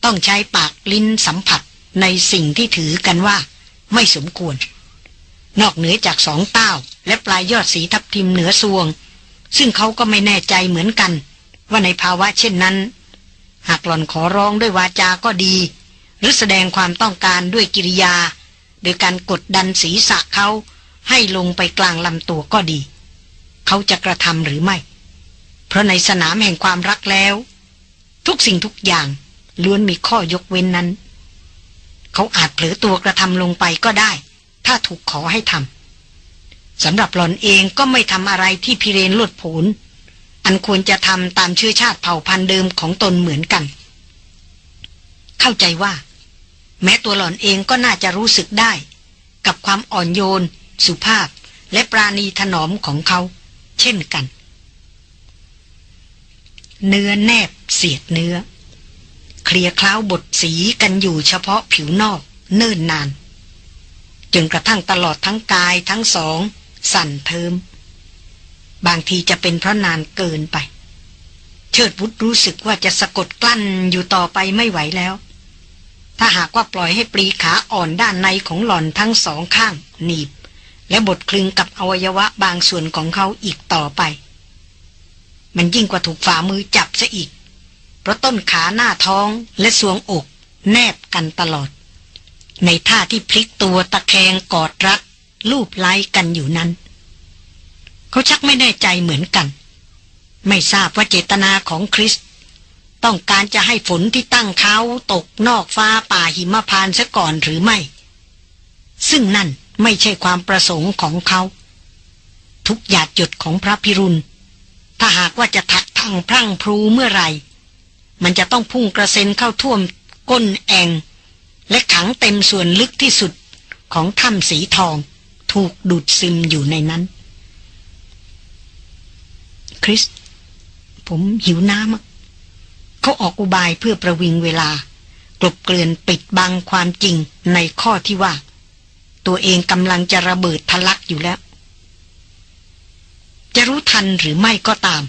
ต้องใช้ปากลิ้นสัมผัสในสิ่งที่ถือกันว่า ไม่สมควร นอกเหนือจากสองเต้า และปลายยอดสีทับทิมเหนือซวง ซึ่งเขาก็ไม่แน่ใจเหมือนกัน ว่าในภาวะเช่นนั้น หากหล่อนขอร้องด้วยวาจาก็ดี หรือแสดงความต้องการด้วยกิริยา โดยการกดดันศีรษะเขา ให้ลงไปกลางลำตัวก็ดี เขาจะกระทำหรือไม่ เพราะในสนามแห่งความรักแล้ว ทุกสิ่งทุกอย่างล้วนมีข้อยกเว้นนั้น เขาอาจเผลอตัวกระทำลงไปก็ได้ ถ้าถูกขอให้ทำสำหรับหลอนเองก็ไม่ทำอะไรที่พิเรนลดผลอันควรจะทำตามเชื้อชาติเผ่าพันธุ์เดิมของตนเหมือนกัน เข้าใจว่า แม้ตัวหลอนเองก็น่าจะรู้สึกได้ กับความอ่อนโยน สุภาพและปราณีถนอมของเขา เช่นกัน เนื้อแนบเสียดเนื้อ เคลียคล้าวบทสีกันอยู่เฉพาะผิวนอกเนิ่นนานจนกระทั่งตลอดทั้งกายทั้งสอง สั่นเทิม บางทีจะเป็นเพราะนานเกินไป เชิดวุฒรู้สึกว่าจะสะกดกลั้นอยู่ต่อไปไม่ไหวแล้ว ถ้าหากว่าปล่อยให้ปลีขาอ่อนด้านในของหล่อนทั้งสองข้าง หนีบ และบดคลึงกับอวัยวะบางส่วนของเขาอีกต่อไป มันยิ่งกว่าถูกฝ่ามือจับซะอีก เพราะต้นขาหน้าท้องและสวงอก แนบกันตลอด ในท่าที่พลิกตัวตะแคงกอดรัดลูบไล้กันอยู่นั้น เขาชักไม่แน่ใจเหมือนกัน ไม่ทราบว่าเจตนาของคริส ต้องการจะให้ฝนที่ตั้งเขาตกนอกฟ้าป่าหิมพานซะก่อนหรือไม่ ซึ่งนั่น ไม่ใช่ความประสงค์ของเขา ทุกหยาดหยดของพระพิรุณ ถ้าหากว่าจะทักทางพรั่งพรูเมื่อไรมันจะต้องพุ่งกระเซ็นเข้าท่วมก้นแองและขังเต็มส่วนลึกที่สุดของถ้ำสีทอง ถูกดูดซึมอยู่ในนั้น คริส ผมหิวน้ำเขาออกอุบายเพื่อประวิงเวลากลบเกลื่อนปิดบังความจริงในข้อที่ว่า ตัวเองกำลังจะระเบิดทะลักอยู่แล้ว จะรู้ทันหรือไม่ก็ตาม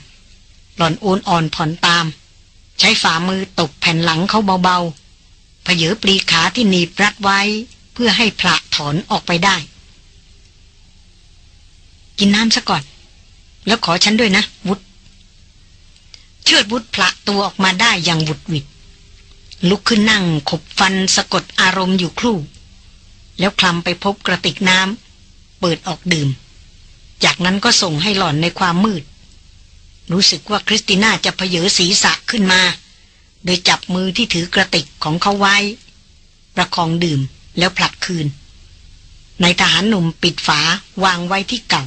หล่อนโอนอ่อนผ่อนตาม ใช้ฝ่ามือตกแผ่นหลังเขาเบาๆเพเยอปลีขาที่หนีบรัดไว้ เพื่อให้พระถอนออกไปได้ กินน้ำซะก่อน แล้วขอฉันด้วยนะวุฒเชิดวุฒพละตัวออกมาได้อย่างบุดวิดลุกขึ้นนั่งขบฟันสะกดอารมณ์อยู่ครู่ แล้วคลำไปพบกระติกน้ำเปิดออกดื่ม จากนั้นก็ส่งให้หล่อนในความมืด รู้สึกว่าคริสติน่าจะเพเยอศีรษะขึ้นมา โดยจับมือที่ถือกระติกของเขาไว้ ประคองดื่มแล้วผลักคืนในทหารหนุ่มปิดฝาวางไว้ที่เก่า